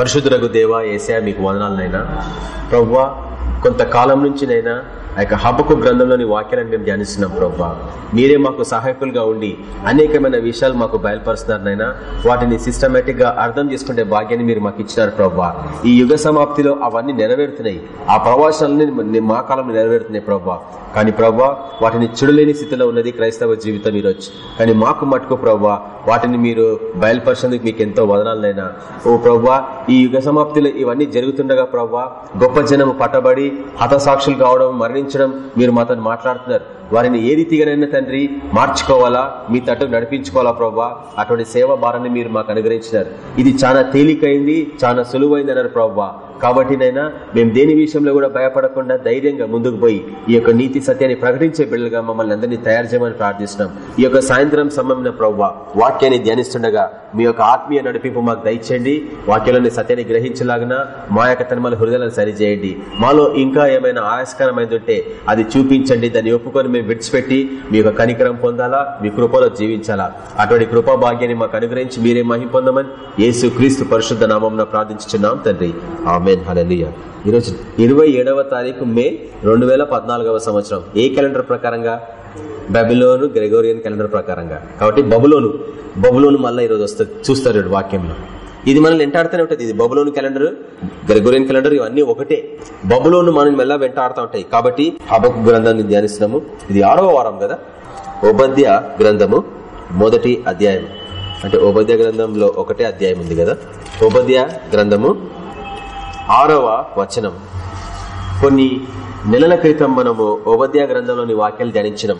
పరిశుద్ధులకు దేవా ఏసా మీకు వదనాలనైనా ప్రవ్వా కొంతకాలం నుంచి నైనా ఆ యొక్క హబకు గ్రంథంలోని వాక్యాలను మేము ధ్యానిస్తున్నాం ప్రభా. మీరే మాకు సహాయకులుగా ఉండి అనేకమైన విషయాలు మాకు బయలుపరుస్తున్నారనైనా వాటిని సిస్టమేటిక్గా అర్థం చేసుకునే భాగ్యాన్ని మీరు మాకు ఇచ్చినారు ప్రభా. ఈ యుగ సమాప్తిలో అవన్నీ నెరవేరుతున్నాయి. ఆ ప్రవాసాలని మా కాలంలో నెరవేరుతున్నాయి ప్రభా. కానీ ప్రభా వాటిని చూడలేని స్థితిలో ఉన్నది క్రైస్తవ జీవితం ఈరోజు. కానీ మాకు మటుకు ప్రభా వాటిని మీరు బయలుపరిచేందుకు మీకు ఎంతో వదనాలనైనా ఓ ప్రభా ఈ యుగ సమాప్తిలో ఇవన్నీ జరుగుతుండగా ప్రభా గొప్ప జనం పట్టబడి హతసాక్షులు కావడం మరణించడం మీరు మాతో మాట్లాడుతున్నారు. వారిని ఏ రీతిగానైనా తండ్రి మార్చుకోవాలా? మీ తట్టు నడిపించుకోవాలా ప్రభా అటువంటి సేవ భారాన్ని మీరు మాకు అనుగ్రహించినారు. ఇది చాలా తేలికైంది చాలా సులువైంది అన్నారు ప్రభా కాబట్టి నైనా మేము దేని విషయంలో కూడా భయపడకుండా ధైర్యంగా ముందుకు పోయి ఈ యొక్క నీతి సత్యాన్ని ప్రకటించే బిడ్డలుగా మమ్మల్ని అందరినీ తయారు చేయమని ప్రార్థిస్తున్నాం. ఈ యొక్క సాయంత్రం సమయంలో ప్రవ్వ వాక్యాన్ని ధ్యానిస్తుండగా మీ యొక్క ఆత్మీయ నడిపింపు మాకు దయచేయండి. వాక్యాలని సత్యాన్ని గ్రహించలాగిన మా యొక్క తనమల హృదయాలను సరిచేయండి. మాలో ఇంకా ఏమైనా ఆయాస్కరమైంది ఉంటే అది చూపించండి. దాన్ని ఒప్పుకొని మేము విడిచిపెట్టి మీ యొక్క కనికరం పొందాలా మీ కృపలో జీవించాలా. అటువంటి కృపా భాగ్యాన్ని మాకు అనుగ్రహించి మీరే మహిం పొందమని యేసు క్రీస్తు పరిశుద్ధ నామం ప్రార్థించున్నాం తండ్రి. ఆమెన్ హలలియ ఈరోజు ఇరవై ఏడవ తారీఖు మే రెండు వేల పద్నాలుగవ సంవత్సరం. ఏ క్యాలెండర్ ప్రకారంగా? బబులోను గ్రెగోరియన్ క్యాలెండర్ ప్రకారంగా. కాబట్టి బబులోను బబులోను మళ్ళీ ఈరోజు వస్తుంది చూస్తారు వాక్యంలో. ఇది మనల్ని వెంటాడుతూనే ఉంటుంది. ఇది బబులోను క్యాలెండర్ గ్రెగోరియన్ క్యాలెండర్ ఇవన్నీ ఒకటే. బబులోను మనం మెల్ల వెంటాడుతూ ఉంటాయి. కాబట్టి హబక్ గ్రంథాన్ని ధ్యానిస్తున్నాము. ఇది ఆరవ వారం కదా? ఉపద్య గ్రంథము మొదటి అధ్యాయం. అంటే ఉపద్య గ్రంథంలో ఒకటే అధ్యాయం ఉంది కదా? ఉపద్య గ్రంథము ఆరవ వచనం. కొన్ని నెలల క్రితం మనము ఉపధ్యా గ్రంథంలోని వాక్యాలు ధ్యానించినాం.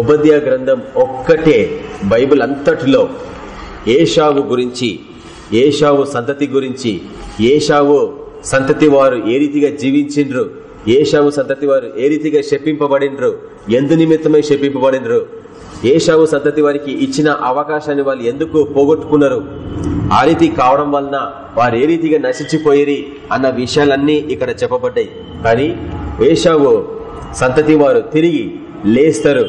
ఉపధ్యా గ్రంథం ఒక్కటే బైబిల్ అంతటిలో ఏషావు గురించి ఏషావు సంతతి గురించి ఏషావు సంతతి వారు ఏ రీతిగా జీవించిండ్రు ఏషావు సంతతి వారు ఏ రీతిగా శపింపబడినరు ఎందు నిమిత్తమై శపింపబడినరు ఏషావు సంతతి వారికి ఇచ్చిన అవకాశాన్ని వాళ్ళు ఎందుకు పోగొట్టుకున్నారు? ఆ రీతి కావడం వలన వారు ఏ రీతిగా నశించిపోయిరి అన్న విషయాలన్నీ ఇక్కడ చెప్పబడ్డాయి. కానీ ఏషావు సంతతి వారు తిరిగి లేస్తారు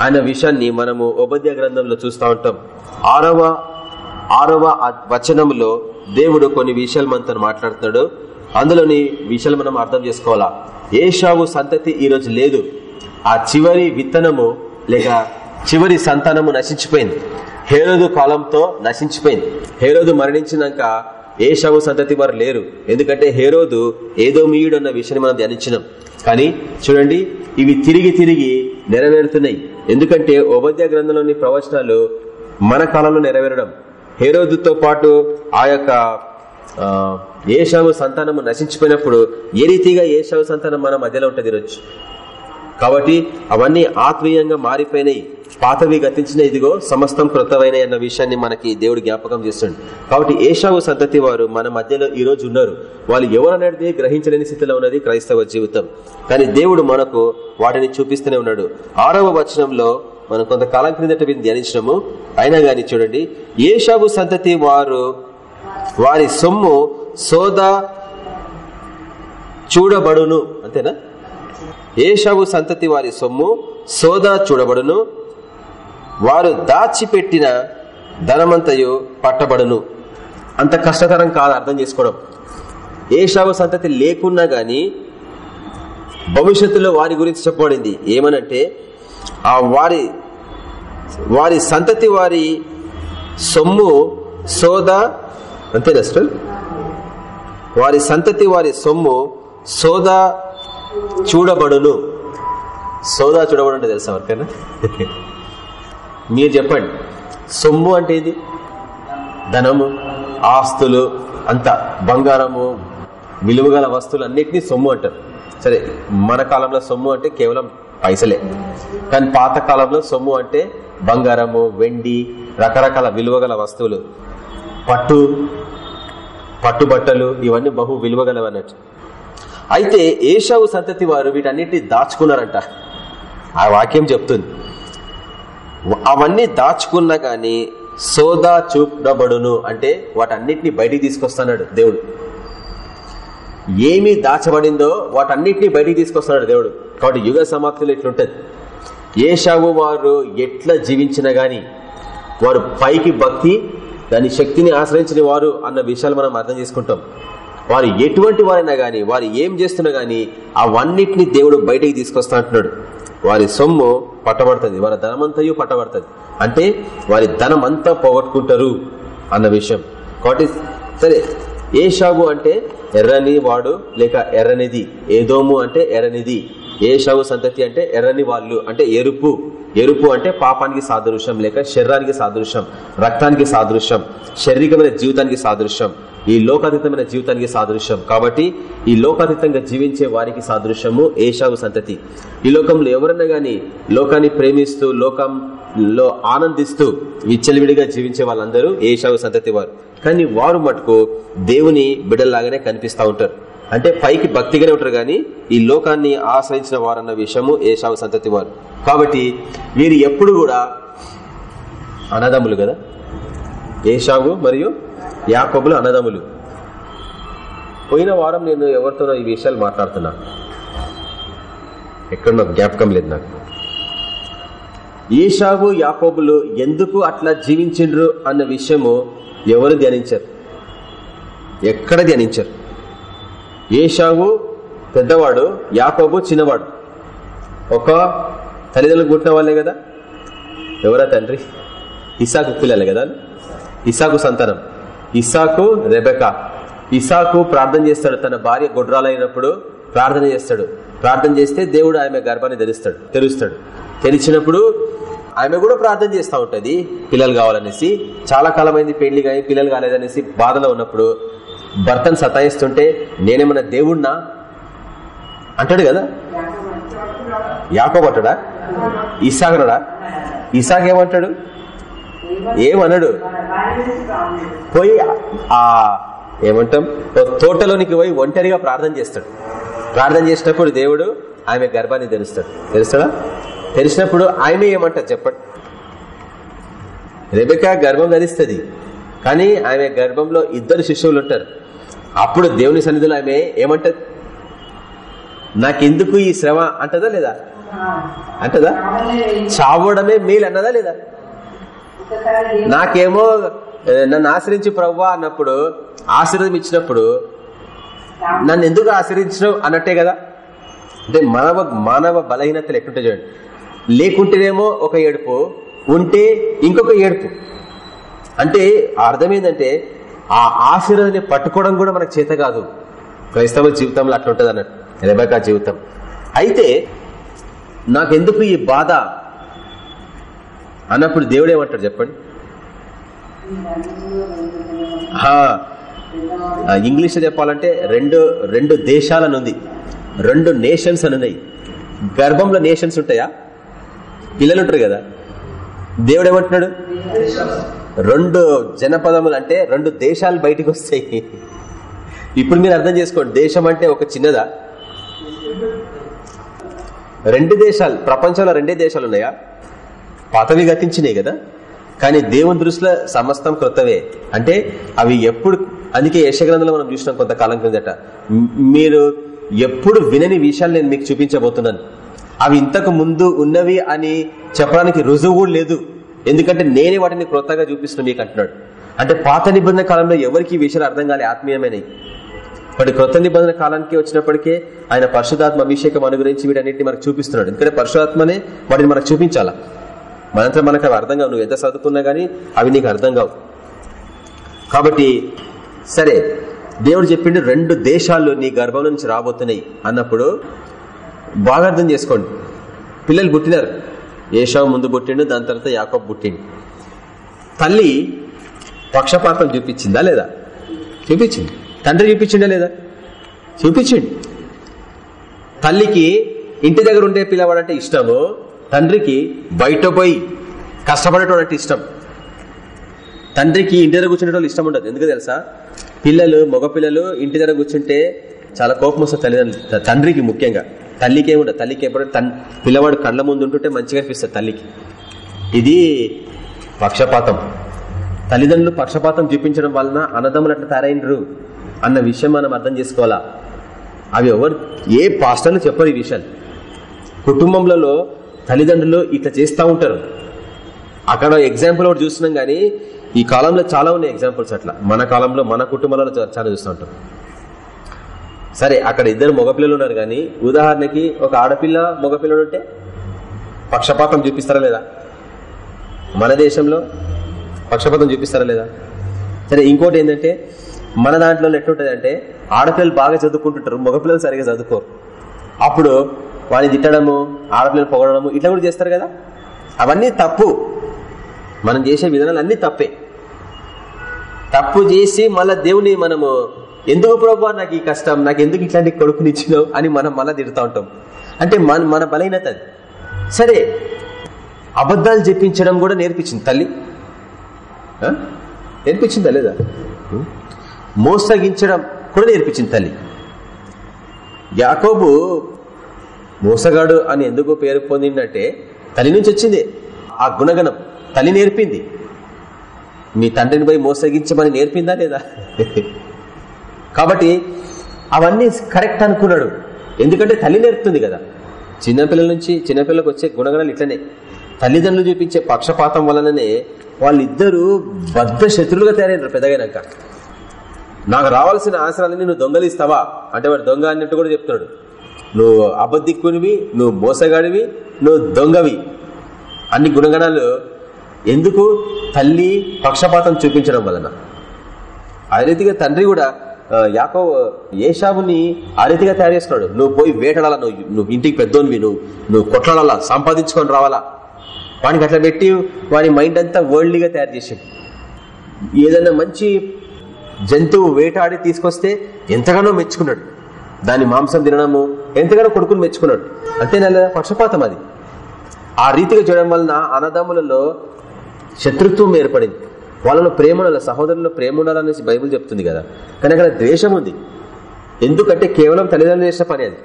అన్న విషయాన్ని మనము ఉపద్య గ్రంథంలో చూస్తూ ఉంటాం. ఆరవ ఆరవ వచనంలో దేవుడు కొన్ని విషయాలు మనతో మాట్లాడుతున్నాడు. అందులోని విషయాలు మనం అర్థం చేసుకోవాలా? ఏషావు సంతతి ఈరోజు లేదు. ఆ చివరి విత్తనము లేక చివరి సంతానము నశించిపోయింది. హేరోదు కాలంతో నశించిపోయింది. హేరోదు మరణించినాక ఏషావు సంతతి వారు లేరు. ఎందుకంటే హేరోదు ఏదో మీయుడు అన్న విషయాన్ని మనం ధ్యానించినాం. కానీ చూడండి ఇవి తిరిగి తిరిగి నెరవేరుతున్నాయి. ఎందుకంటే ఉపద్య గ్రంథంలోని ప్రవచనాలు మన కాలంలో నెరవేరడం. హేరోదుతో పాటు ఆ యొక్క ఏషావు సంతానము నశించిపోయినప్పుడు ఏ రీతిగా ఏషావు సంతానం మన మధ్యలో ఉంటుంది ఈరోజు కాబట్టి అవన్నీ ఆత్మీయంగా మారిపోయినాయి. పాతవి గతించిన ఇదిగో సమస్తం కృతమైన అన్న విషయాన్ని మనకి దేవుడు జ్ఞాపకం చేస్తుంది కాబట్టి ఏషావు సంతతి వారు మన మధ్యలో ఈ రోజు ఉన్నారు. వాళ్ళు ఎవరనేది గ్రహించలేని స్థితిలో ఉన్నది క్రైస్తవ జీవితం. కానీ దేవుడు మనకు వాటిని చూపిస్తూనే ఉన్నాడు. ఆరవ వచనంలో మనం కొంతకాలం క్రిందట వీరిని అయినా గాని చూడండి ఏషావు సంతతి వారు వారి సొమ్ము సోదా చూడబడును. అంతేనా? ఏషవు సంతతి వారి సొమ్ము సోదా చూడబడును. వారు దాచిపెట్టిన ధనమంతయు పట్టబడును. అంత కష్టతరం కాదు అర్థం చేసుకోవడం. ఏషావు సంతతి లేకున్నా గాని భవిష్యత్తులో వారి గురించి చెప్పబడింది. ఏమనంటే ఆ వారి వారి సంతతి వారి సొమ్ము సోదా అంతే నష్టం వారి సంతతి వారి సొమ్ము సోదా చూడబడును. సోదా చూడబడు తెలుసా ఎవరికైనా? మీరు చెప్పండి. సొమ్ము అంటే ఇది ధనము ఆస్తులు అంత బంగారము విలువగల వస్తువులు అన్నిటినీ సొమ్ము అంటారు. సరే మన కాలంలో సొమ్ము అంటే కేవలం పైసలే. కానీ పాత కాలంలో సొమ్ము అంటే బంగారము వెండి రకరకాల విలువగల వస్తువులు. పట్టు పట్టుబట్టలు ఇవన్నీ బహు విలువగలవన్నట్టు అయితే ఏషావు సంతతి వారు వీటన్నిటిని దాచుకున్నారంట. ఆ వాక్యం చెప్తుంది. అవన్నీ దాచుకున్నా గాని సోదా చూపబడును అంటే వాటన్నిటిని బయటికి తీసుకొస్తున్నాడు దేవుడు. ఏమి దాచబడిందో వాటన్నిటిని బయటికి తీసుకొస్తున్నాడు దేవుడు. కాబట్టి యుగ సమాప్తిలో ఇట్లుంటది. ఏషావు వారు ఎట్లా జీవించినా గాని వారు పైకి భక్తి దాని శక్తిని ఆశ్రయించిన వారు అన్న విషయాలు మనం అర్థం చేసుకుంటాం. వారు ఎటువంటి వారైనా గాని వారు ఏం చేస్తున్నా గాని అవన్నిటిని దేవుడు బయటికి తీసుకొస్తా అంటున్నాడు. వారి సొమ్ము పట్టబడుతుంది వారి ధనమంతయు పట్టబడుతుంది. అంటే వారి ధనం అంతా పోగొట్టుకుంటారు అన్న విషయం. కాబట్టి సరే ఏ షాగు అంటే ఎర్రని వాడు లేక ఎర్రనిది. ఏదోము అంటే ఎర్రనిది. ఏ షాగు సంతతి అంటే ఎర్రని వాళ్ళు అంటే ఎరుపు. ఎరుపు అంటే పాపానికి సాదృశ్యం లేక శరీరానికి సాదృశ్యం రక్తానికి సాదృశ్యం శారీరకమైన జీవితానికి సాదృశ్యం. ఈ లోకాతీతమైన జీవితానికి సాదృశ్యం. కాబట్టి ఈ లోకాతీతంగా జీవించే వారికి సాదృశ్యము ఏషావు సంతతి. ఈ లోకంలో ఎవరన్నా గాని లోకాన్ని ప్రేమిస్తూ లోకంలో ఆనందిస్తూ విచ్చలవిడిగా జీవించే వాళ్ళందరూ ఏషావు సంతతి వారు. కానీ వారు మటుకు దేవుని బిడ్డల్లాగానే కనిపిస్తూ ఉంటారు. అంటే పైకి భక్తిగానే ఉంటారు కానీ ఈ లోకాన్ని ఆశ్రయించిన వారన్న విషయము ఏషావు సంతతి వారు. కాబట్టి వీరు ఎప్పుడు కూడా అన్నదమ్ములు కదా? ఏషావు మరియు యాకబులు అన్నదమ్ములు. పోయిన వారం నేను ఎవరితోనో ఈ విషయాలు మాట్లాడుతున్నా. ఎక్కడ జ్ఞాపకం లేదు నాకు. ఏషావు యాకోబులు ఎందుకు అట్లా జీవించిండ్రు అన్న విషయము ఎవరు ధ్యానించారు. ఎక్కడ ధ్యానించారు. ఏషావు పెద్దవాడు యాకోబు చిన్నవాడు. ఒక తల్లిదండ్రులు పుట్టిన వాళ్ళే కదా. ఎవరా తండ్రి? ఇసాకు పిల్లలే కదా. ఇసాకు సంతానం. ఇసాకు రెబెకా. ఇసాకు ప్రార్థన చేస్తాడు. తన భార్య గొడ్రాలైనప్పుడు ప్రార్థన చేస్తాడు. ప్రార్థన చేస్తే దేవుడు ఆమె గర్భాన్ని తెరుస్తాడు తెరుస్తాడు. తెరిచినప్పుడు ఆమె కూడా ప్రార్థన చేస్తూ ఉంటుంది. పిల్లలు కావాలనేసి చాలా కాలమైంది పెళ్ళి కానీ పిల్లలు కాలేదనేసి బాధలో ఉన్నప్పుడు భర్తను సతాయిస్తుంటే నేనేమన్నా దేవుణ్ణా? అంటాడు కదా. యాకోబట్టడా ఇసాగనడా ఇసాగేమంటాడు ఏమన్నాడు పోయి ఆ ఏమంటాం? తోటలోనికి పోయి ఒంటరిగా ప్రార్థన చేస్తాడు. ప్రార్థన చేసినప్పుడు దేవుడు ఆమె గర్భాన్ని తెరుస్తాడు తెలుస్తాడా? తెలిసినప్పుడు ఆమె ఏమంటారు చెప్పండి. రెబెకా గర్భం ధరిస్తుంది. కానీ ఆమె గర్భంలో ఇద్దరు శిశువులు ఉంటారు. అప్పుడు దేవుని సన్నిధిలో ఆమె ఏమంటది? నాకెందుకు ఈ శ్రమ? అంటదా లేదా? అంటదా? చావడమే మేలు అన్నదా లేదా? నాకేమో నన్ను ఆశ్రయించి ప్రవ్వా అన్నప్పుడు ఆశీర్వదం ఇచ్చినప్పుడు నన్ను ఎందుకు ఆశ్రయించడం అన్నట్టే కదా. అంటే మానవ మానవ బలహీనతలు ఎక్కడుంటే చూడండి. లేకుంటేనేమో ఒక ఏడుపు ఉంటే ఇంకొక ఏడుపు. అంటే అర్థం ఏంటంటే ఆ ఆశీర్వాదాన్ని పట్టుకోవడం కూడా మనకు చేత కాదు. క్రైస్తవ జీవితంలో అట్లుంటది అన్నట్టు రెబకా జీవితం. అయితే నాకెందుకు ఈ బాధ? అన్నప్పుడు దేవుడు ఏమంటాడు చెప్పండి? ఇంగ్లీష్ చెప్పాలంటే రెండు రెండు దేశాలనుంది రెండు నేషన్స్ అని ఉన్నాయి. గర్భంలో నేషన్స్ ఉంటాయా? పిల్లలు ఉంటారు కదా. దేవుడు ఏమంటున్నాడు? రెండు జనపదములు అంటే రెండు దేశాలు బయటకు వస్తాయి. ఇప్పుడు మీరు అర్థం చేసుకోండి. దేశం అంటే ఒక చిన్నదా? రెండు దేశాలు. ప్రపంచంలో రెండే దేశాలు ఉన్నాయా? పాతవి గతించినాయి కదా. కానీ దేవుని దృష్టిలో సమస్తం క్రొత్తవే. అంటే అవి ఎప్పుడు అందుకే యశగ్రంథంలో మనం చూసినాం కొంతకాలం క్రిందట మీరు ఎప్పుడు వినని విషయాలు నేను మీకు చూపించబోతున్నాను. అవి ఇంతకు ముందు ఉన్నవి అని చెప్పడానికి రుజువు కూడా లేదు. ఎందుకంటే నేనే వాటిని క్రొత్తగా చూపిస్తున్నా మీకు అంటున్నాడు. అంటే పాత నిబంధన కాలంలో ఎవరికి విషయాలు అర్థం కాలే ఆత్మీయమైనవి వాటి క్రొత్త నిబంధన కాలానికి వచ్చినప్పటికే ఆయన పరిశుధాత్మ అభిషేకం అనుగురించి వీటన్నిటిని మనకు చూపిస్తున్నాడు. ఎందుకంటే పరిశుధాత్మనే వాటిని మనకు చూపించాలా. మనంతా మనకు అవి అర్థం కావు. నువ్వు ఎంత చదువుకున్నా గానీ అవి నీకు అర్థం కావు. కాబట్టి సరే దేవుడు చెప్పిండు రెండు దేశాలు నీ గర్భం నుంచి రాబోతున్నాయి అన్నప్పుడు బాగా అర్థం చేసుకోండి. పిల్లలు పుట్టినారు. ఏషావు ముందు పుట్టిండు దాని తర్వాత యాకబ్ పుట్టిండు. తల్లి పక్షపాతం చూపించిందా లేదా? చూపించింది. తండ్రి చూపించిండా లేదా? చూపించిండు. తల్లికి ఇంటి దగ్గర ఉండే పిల్లవాడంటే ఇష్టము తండ్రికి బయట పోయి కష్టపడేటోడంటే ఇష్టం. తండ్రికి ఇంటి దగ్గర కూర్చునేటోళ్ళు ఇష్టం ఉండదు. ఎందుకు తెలుసా? పిల్లలు మగపిల్లలు ఇంటి దగ్గర కూర్చుంటే చాలా కోపం వస్తుంది తల్లిదండ్రులు. తండ్రికి ముఖ్యంగా. తల్లికి ఏముండదు తల్లికి ఎప్పుడు పిల్లవాడు కళ్ళ ముందు ఉంటుంటే మంచిగా అనిపిస్తుంది తల్లికి. ఇది పక్షపాతం. తల్లిదండ్రులు పక్షపాతం చూపించడం వలన అన్నదమ్ములు అట్లా తయారైనరు అన్న విషయం మనం అర్థం చేసుకోవాలా? అవి ఎవరు ఏ పాస్టర్లు చెప్పరు ఈ విషయాలు. కుటుంబంలో తల్లిదండ్రులు ఇట్లా చేస్తూ ఉంటారు. అక్కడ ఎగ్జాంపుల్ ఒకటి చూస్తున్నాం కానీ ఈ కాలంలో చాలా ఉన్నాయి ఎగ్జాంపుల్స్ అట్లా. మన కాలంలో మన కుటుంబాలలో చాలా చూస్తూ ఉంటాం. సరే అక్కడ ఇద్దరు మగపిల్లలు ఉన్నారు కానీ ఉదాహరణకి ఒక ఆడపిల్ల మగపిల్లడు ఉంటే పక్షపాతం చూపిస్తారా లేదా? మన దేశంలో పక్షపాతం చూపిస్తారా లేదా? సరే ఇంకోటి ఏంటంటే మన దాంట్లో ఎట్లుంటది అంటే ఆడపిల్లలు బాగా చదువుకుంటుంటారు మగపిల్లలు సరిగా చదువుకోరు. అప్పుడు వాడిని తిట్టడము ఆడపిల్లలు పొగడము ఇట్లా కూడా చేస్తారు కదా? అవన్నీ తప్పు. మనం చేసే విధానాలు అన్ని తప్పే. తప్పు చేసి మళ్ళీ దేవుని మనము ఎందుకు ప్రభు నాకు ఈ కష్టం నాకు ఎందుకు ఇట్లాంటి కొడుకునిచ్చినావు అని మనం మళ్ళీ తిడుతూ ఉంటాం. అంటే మన మన బలహీనత అది. సరే అబద్ధాలు చెప్పించడం కూడా నేర్పించింది తల్లి. ఆ? నేర్పించిందా లేదా? మోసగించడం కూడా నేర్పించింది తల్లి. యాకోబు మోసగాడు అని ఎందుకు పేరు పొందిందంటే తల్లి నుంచి వచ్చింది. ఆ గుణగణం తల్లి నేర్పింది. మీ తండ్రిని పోయి మోసగించమని నేర్పిందా లేదా? కాబట్టి అవన్నీ కరెక్ట్ అనుకున్నాడు. ఎందుకంటే తల్లి నేర్పుతుంది కదా. చిన్నపిల్లల నుంచి చిన్నపిల్లలకు వచ్చే గుణగణాలు ఇట్లనే. తల్లిదండ్రులు చూపించే పక్షపాతం వలననే వాళ్ళిద్దరూ బద్ధ శత్రులుగా తయారైనారు పెద్దగైనాక నాకు రావాల్సిన ఆశరాలని నువ్వు దొంగలిస్తావా? అంటే వాడు దొంగ అన్నట్టు కూడా చెప్తున్నాడు. నువ్వు అబద్ధిక్కునివి నువ్వు మోసగాడివి నువ్వు దొంగవి. అన్ని గుణగణాలు ఎందుకు? తల్లి పక్షపాతం చూపించడం వలన. ఆ రీతిగా తండ్రి కూడా యాకో ఏషాబుని ఆ రీతిగా తయారు చేస్తున్నాడు. నువ్వు పోయి వేటాడాలా నువ్వు నువ్వు ఇంటికి పెద్దోనివి నువ్వు నువ్వు కొట్లాడాలా సంపాదించుకొని రావాలా? వానికి అట్లా పెట్టి వాని మైండ్ అంతా వరల్డ్లీగా తయారు చేసి ఏదైనా మంచి జంతువు వేటాడి తీసుకొస్తే ఎంతగానో మెచ్చుకున్నాడు. దాని మాంసం తినడము ఎంతగానో కొడుకుని మెచ్చుకున్నాడు. అంతేనా పక్షపాతం అది. ఆ రీతిగా చేయడం వలన అన్నదమ్ములలో శత్రుత్వం ఏర్పడింది. వాళ్ళలో ప్రేమ ఉండాలి సహోదరులలో ప్రేమ ఉండాలనేసి బైబుల్ చెప్తుంది కదా. కానీ అక్కడ ద్వేషం ఉంది. ఎందుకంటే కేవలం తల్లిదండ్రులు చేసిన పని అది.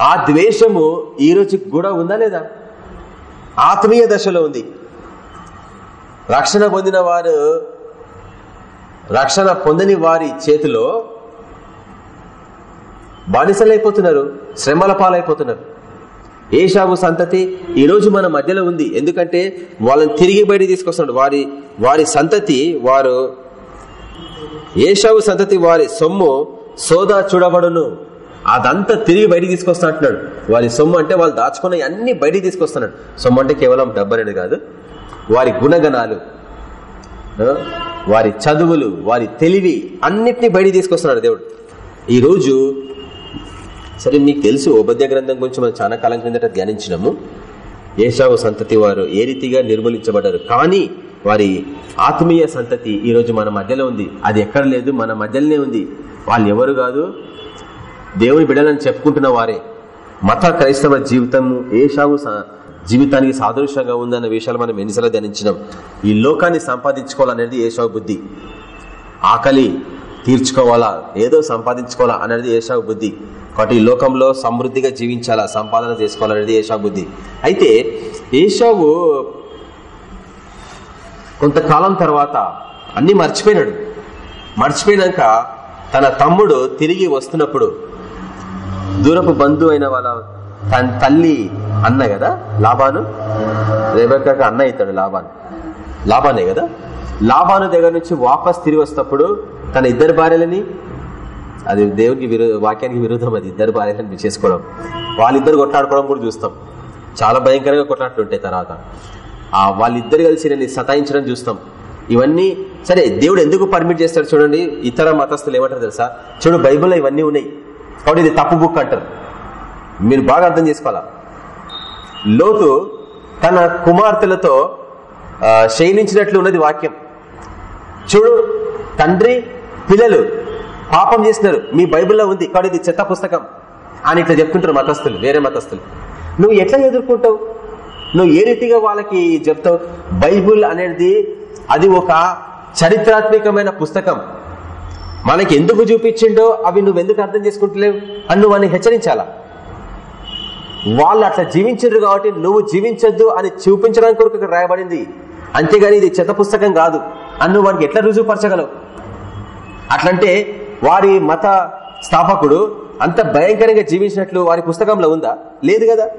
ఆ ద్వేషము ఈ రోజుకి కూడా ఉందా లేదా? ఆత్మీయ దశలో ఉంది. రక్షణ పొందిన వారు రక్షణ పొందని వారి చేతిలో బానిసలైపోతున్నారు శ్రమల పాలైపోతున్నారు. ఏషావు సంతతి ఈ రోజు మన మధ్యలో ఉంది. ఎందుకంటే వాళ్ళని తిరిగి బయట తీసుకొస్తున్నాడు. వారి వారి సంతతి వారు ఏషావు సంతతి వారి సొమ్ము సోదా చూడబడును. అదంతా తిరిగి బయటికి తీసుకొస్తా అంటున్నాడు. వారి సొమ్ము అంటే వాళ్ళు దాచుకున్న అన్ని బయటికి తీసుకొస్తున్నాడు. సొమ్ము అంటే కేవలం డబ్బనేది కాదు. వారి గుణగణాలు వారి చదువులు వారి తెలివి అన్నిటినీ బయటికి తీసుకొస్తున్నాడు దేవుడు. ఈ రోజు సరే మీకు తెలుసు ఉపద్య గ్రంథం గురించి మనం చాలా కాలం క్రిందట ధ్యానించినాము. ఏషావు సంతతి వారు ఏ రీతిగా నిర్మూలించబడ్డారు? కానీ వారి ఆత్మీయ సంతతి ఈ రోజు మన మధ్యలో ఉంది. అది ఎక్కడ లేదు మన మధ్యలోనే ఉంది. వాళ్ళు ఎవరు కాదు? దేవుని బిడలని చెప్పుకుంటున్న వారే. మత క్రైస్తవ జీవితము ఏషావు జీవితానికి సాదృశ్యంగా ఉందన్న విషయాలు మనం ఎన్నిసార్లు ధ్యానించినాం. ఈ లోకాన్ని సంపాదించుకోవాలనేది ఏషావు బుద్ధి. ఆకలి తీర్చుకోవాలా? ఏదో సంపాదించుకోవాలా అనేది ఏషా బుద్ధి. కాబట్టి ఈ లోకంలో సమృద్ధిగా జీవించాలా? సంపాదన చేసుకోవాలనేది ఏషా బుద్ధి. అయితే ఏషావు కొంతకాలం తర్వాత అన్ని మర్చిపోయినాడు. మర్చిపోయినాక తన తమ్ముడు తిరిగి వస్తున్నప్పుడు దూరపు బంధువు అయిన వాళ్ళ తన తల్లి అన్న కదా? లాభాను? రేబెక్కకి అన్న అవుతాడు లాభాను. లాభానే కదా? లాభాను దగ్గర నుంచి వాపస్ తిరిగి వస్తప్పుడు తన ఇద్దరు భార్యలని అది దేవునికి వాక్యానికి విరుద్ధం అది ఇద్దరు భార్యలను చేసుకోవడం వాళ్ళిద్దరు కొట్లాడుకోవడం కూడా చూస్తాం. చాలా భయంకరంగా కొట్లాడుతుంటాయి ఉంటాయి తర్వాత. ఆ వాళ్ళిద్దరు కలిసి నేను సతాయించడం చూస్తాం. ఇవన్నీ సరే దేవుడు ఎందుకు పర్మిట్ చేస్తాడు చూడండి. ఇతర మతస్థులు ఏమంటారు తెలుసా? చూడు బైబిల్లో ఇవన్నీ ఉన్నాయి. కాబట్టి ఇది తప్పు బుక్ అంటారు. మీరు బాగా అర్థం చేసుకోవాలా? లోతు తన కుమార్తెలతో క్షయించినట్లు ఉన్నది వాక్యం. చూడు తండ్రి పిల్లలు పాపం చేసినారు మీ బైబిల్లో ఉంది. కాబట్టి ఇది చెత్త పుస్తకం అని ఇట్లా చెప్తుంటారు మతస్థులు వేరే మతస్థులు. నువ్వు ఎట్లా ఎదుర్కొంటావు? నువ్వు ఏ రీతిగా వాళ్ళకి చెప్తావు? బైబుల్ అనేది అది ఒక చరిత్రాత్మకమైన పుస్తకం. మనకి ఎందుకు చూపించిండో అవి నువ్వు ఎందుకు అర్థం చేసుకుంటలేవు అని నువ్వు అని హెచ్చరించాలా? వాళ్ళు అట్లా జీవించారు కాబట్టి నువ్వు జీవించొద్దు అని చూపించడానికి కొరకు రాయబడింది. అంతేగాని ఇది చెత్త పుస్తకం కాదు. అని నువ్వు వాడికి ఎట్లా రుజువుపరచగలవు? అట్లంటే వారి మత స్థాపకుడు అంత భయంకరంగా జీవించినట్లు వారి పుస్తకంలో ఉందా? లేదు కదా.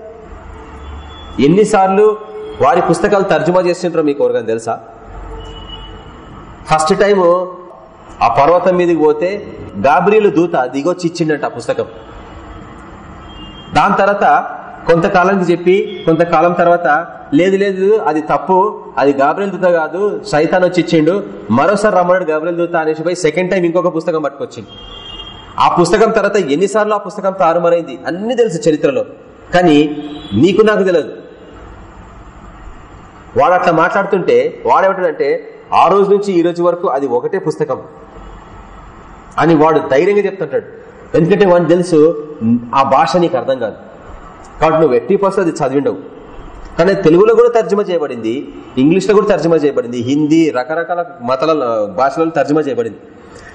ఎన్నిసార్లు వారి పుస్తకాలు తర్జుమా చేస్తుంటారో మీకు ఎవరికైనా తెలుసా? ఫస్ట్ టైము ఆ పర్వతం మీదకి పోతే గాబ్రియలు దూత దిగొచ్చి ఇచ్చిండట ఆ పుస్తకం. దాని తర్వాత కొంతకాలానికి చెప్పి కొంతకాలం తర్వాత లేదు లేదు అది తప్పు అది గాబ్రియల్ దూత కాదు సైతాన్ వచ్చి ఇచ్చిండు మరోసారి రమ్మన్నాడు గాబ్రియల్ దూత అనేసి పోయి సెకండ్ టైం ఇంకొక పుస్తకం పట్టుకొచ్చింది ఆ పుస్తకం తర్వాత ఎన్నిసార్లు ఆ పుస్తకం తారుమారైంది? అన్ని తెలుసు చరిత్రలో. కానీ నీకు నాకు తెలియదు వాడు అట్లా మాట్లాడుతుంటే వాడేమిటంటే ఆ రోజు నుంచి ఈ రోజు వరకు అది ఒకటే పుస్తకం. అని వాడు ధైర్యంగా చెప్తుంటాడు. ఎందుకంటే వాడిని తెలుసు ఆ భాష నీకు అర్థం కాదు. కాబట్టి నువ్వు ఎట్టి ఫస్ట్ అది చదివిండవు. కానీ తెలుగులో కూడా తర్జుమా చేయబడింది ఇంగ్లీష్లో కూడా తర్జుమా చేయబడింది హిందీ రకరకాల మతాల భాషలలో తర్జుమా చేయబడింది.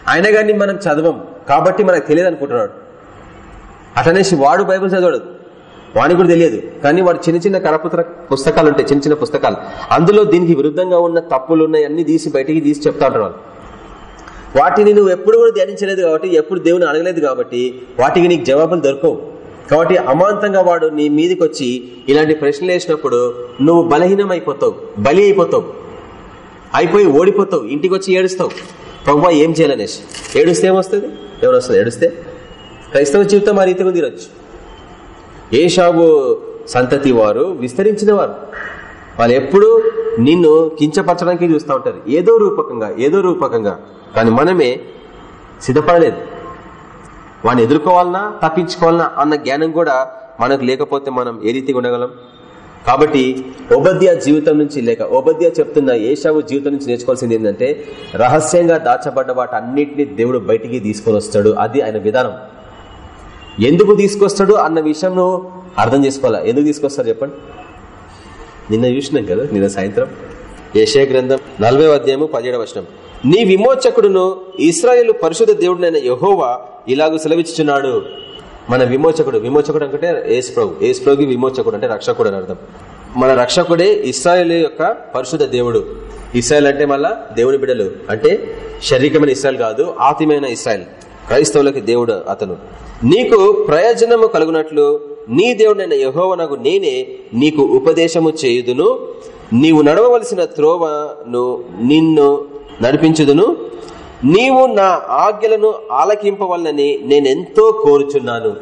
అయినా కానీ మనం చదవం కాబట్టి మనకు తెలియదు అనుకుంటున్నాడు. అట్లనేసి వాడు బైబుల్ చదవడు వానికి కూడా తెలియదు. కానీ వాడు చిన్న చిన్న కరపుత్ర పుస్తకాలు ఉంటాయి చిన్న చిన్న పుస్తకాలు. అందులో దీనికి విరుద్ధంగా ఉన్న తప్పులు ఉన్నాయి అన్ని తీసి బయటికి తీసి చెప్తా ఉంటారు వాళ్ళు. వాటిని నువ్వు ఎప్పుడు కూడా ధ్యానించలేదు కాబట్టి ఎప్పుడు దేవుని అడగలేదు కాబట్టి వాటికి నీకు జవాబులు దొరకవు. కాబట్టి అమాంతంగా వాడు నీ మీదకి వచ్చి ఇలాంటి ప్రశ్నలు వేసినప్పుడు నువ్వు బలహీనం అయిపోతావు బలి అయిపోతావు అయిపోయి ఓడిపోతావు ఇంటికి వచ్చి ఏడుస్తావు. ప్రభావ ఏం చేయాలనేసి ఏడుస్తే ఏమొస్తుంది? ఎవరు వస్తుంది ఏడుస్తే? క్రైస్తవ జీవితం ఆ రీతిగా తీరొచ్చు షాబు సంతతి వారు విస్తరించిన వారు వాళ్ళు ఎప్పుడు నిన్ను కించపరచడానికి చూస్తూ ఉంటారు. ఏదో రూపకంగా ఏదో రూపకంగా. కానీ మనమే సిద్ధపడలేదు. వాడిని ఎదుర్కోవాలన్నా తప్పించుకోవాలన్నా అన్న జ్ఞానం కూడా మనకు లేకపోతే మనం ఏ రీతిగా ఉండగలం? కాబట్టి ఓబద్య జీవితం నుంచి లేక ఓబద్య చెప్తున్న ఏషావు జీవితం నుంచి నేర్చుకోవాల్సింది ఏంటంటే రహస్యంగా దాచబడ్డ వాటి అన్నింటినీ దేవుడు బయటికి తీసుకొని వస్తాడు. అది ఆయన విధానం. ఎందుకు తీసుకొస్తాడు అన్న విషయం అర్థం చేసుకోవాలా? ఎందుకు తీసుకొస్తాడు చెప్పండి? నిన్న చూసినాం కదా నిన్న సాయంత్రం. ఏషే గ్రంథం నలభై అధ్యాయము పదిహేడవ వచనం. నీ విమోచకుడును ఇస్రాయేల్ పరిశుద్ధ దేవుడినైన యహోవా ఇలాగూ సెలవిచ్చుచున్నాడు. మన విమోచకుడు విమోచకుడు అంటే ఏసుప్రభు ఏసుప్రభుకి విమోచకుడు అంటే రక్షకుడు అని అర్థం. మన రక్షకుడే ఇస్రాయేల్ యొక్క పరిశుద్ధ దేవుడు. ఇస్రాయల్ అంటే మళ్ళా దేవుని బిడలు అంటే శారీరకమైన ఇస్రాయల్ కాదు ఆత్మీయమైన ఇస్రాయల్ క్రైస్తవులకి దేవుడు అతను. నీకు ప్రయోజనము కలుగునట్లు నీ దేవుడైన యహోవనకు నేనే నీకు ఉపదేశము చేయుదును. నీవు నడవవలసిన త్రోవను నిన్ను నడిపించుదును. నీవు నా ఆజ్ఞలను ఆలకింపవలనని నేనెంతో కోరుచున్నాను.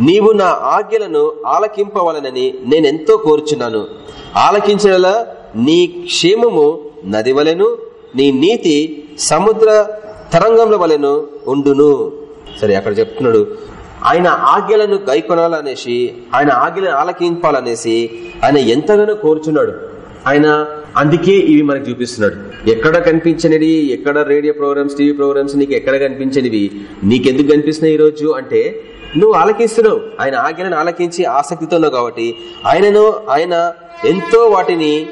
నీవు నా ఆజ్ఞలను ఆలకింపవలనని నేనెంతో కోరుచున్నాను. ఆలకించడలా నీ క్షేమము నది వలెను నీ నీతి సముద్ర తరంగంల వలెను ఉండును. సరే అక్కడ చెప్తున్నాడు. ఆయన ఆజ్ఞలను గైకొనాలనేసి ఆయన ఆజ్ఞలను ఆలకింపాలనేసి ఆయన ఎంతగానో కోరుచున్నాడు. ఆయన అందుకే ఇవి మనకు చూపిస్తున్నాడు. ఎక్కడ కనిపించనివి ఎక్కడ రేడియో ప్రోగ్రామ్స్ టీవీ ప్రోగ్రామ్స్ నీకు ఎక్కడ కనిపించనివి నీకెందుకు కనిపిస్తున్నాయి ఈ రోజు అంటే నువ్వు ఆలకిస్తున్నావు. ఆయన ఆజ్ఞలను ఆలకించి ఆసక్తితో ఉన్నావు కాబట్టి ఆయనను ఆయన ఎంతో వాటిని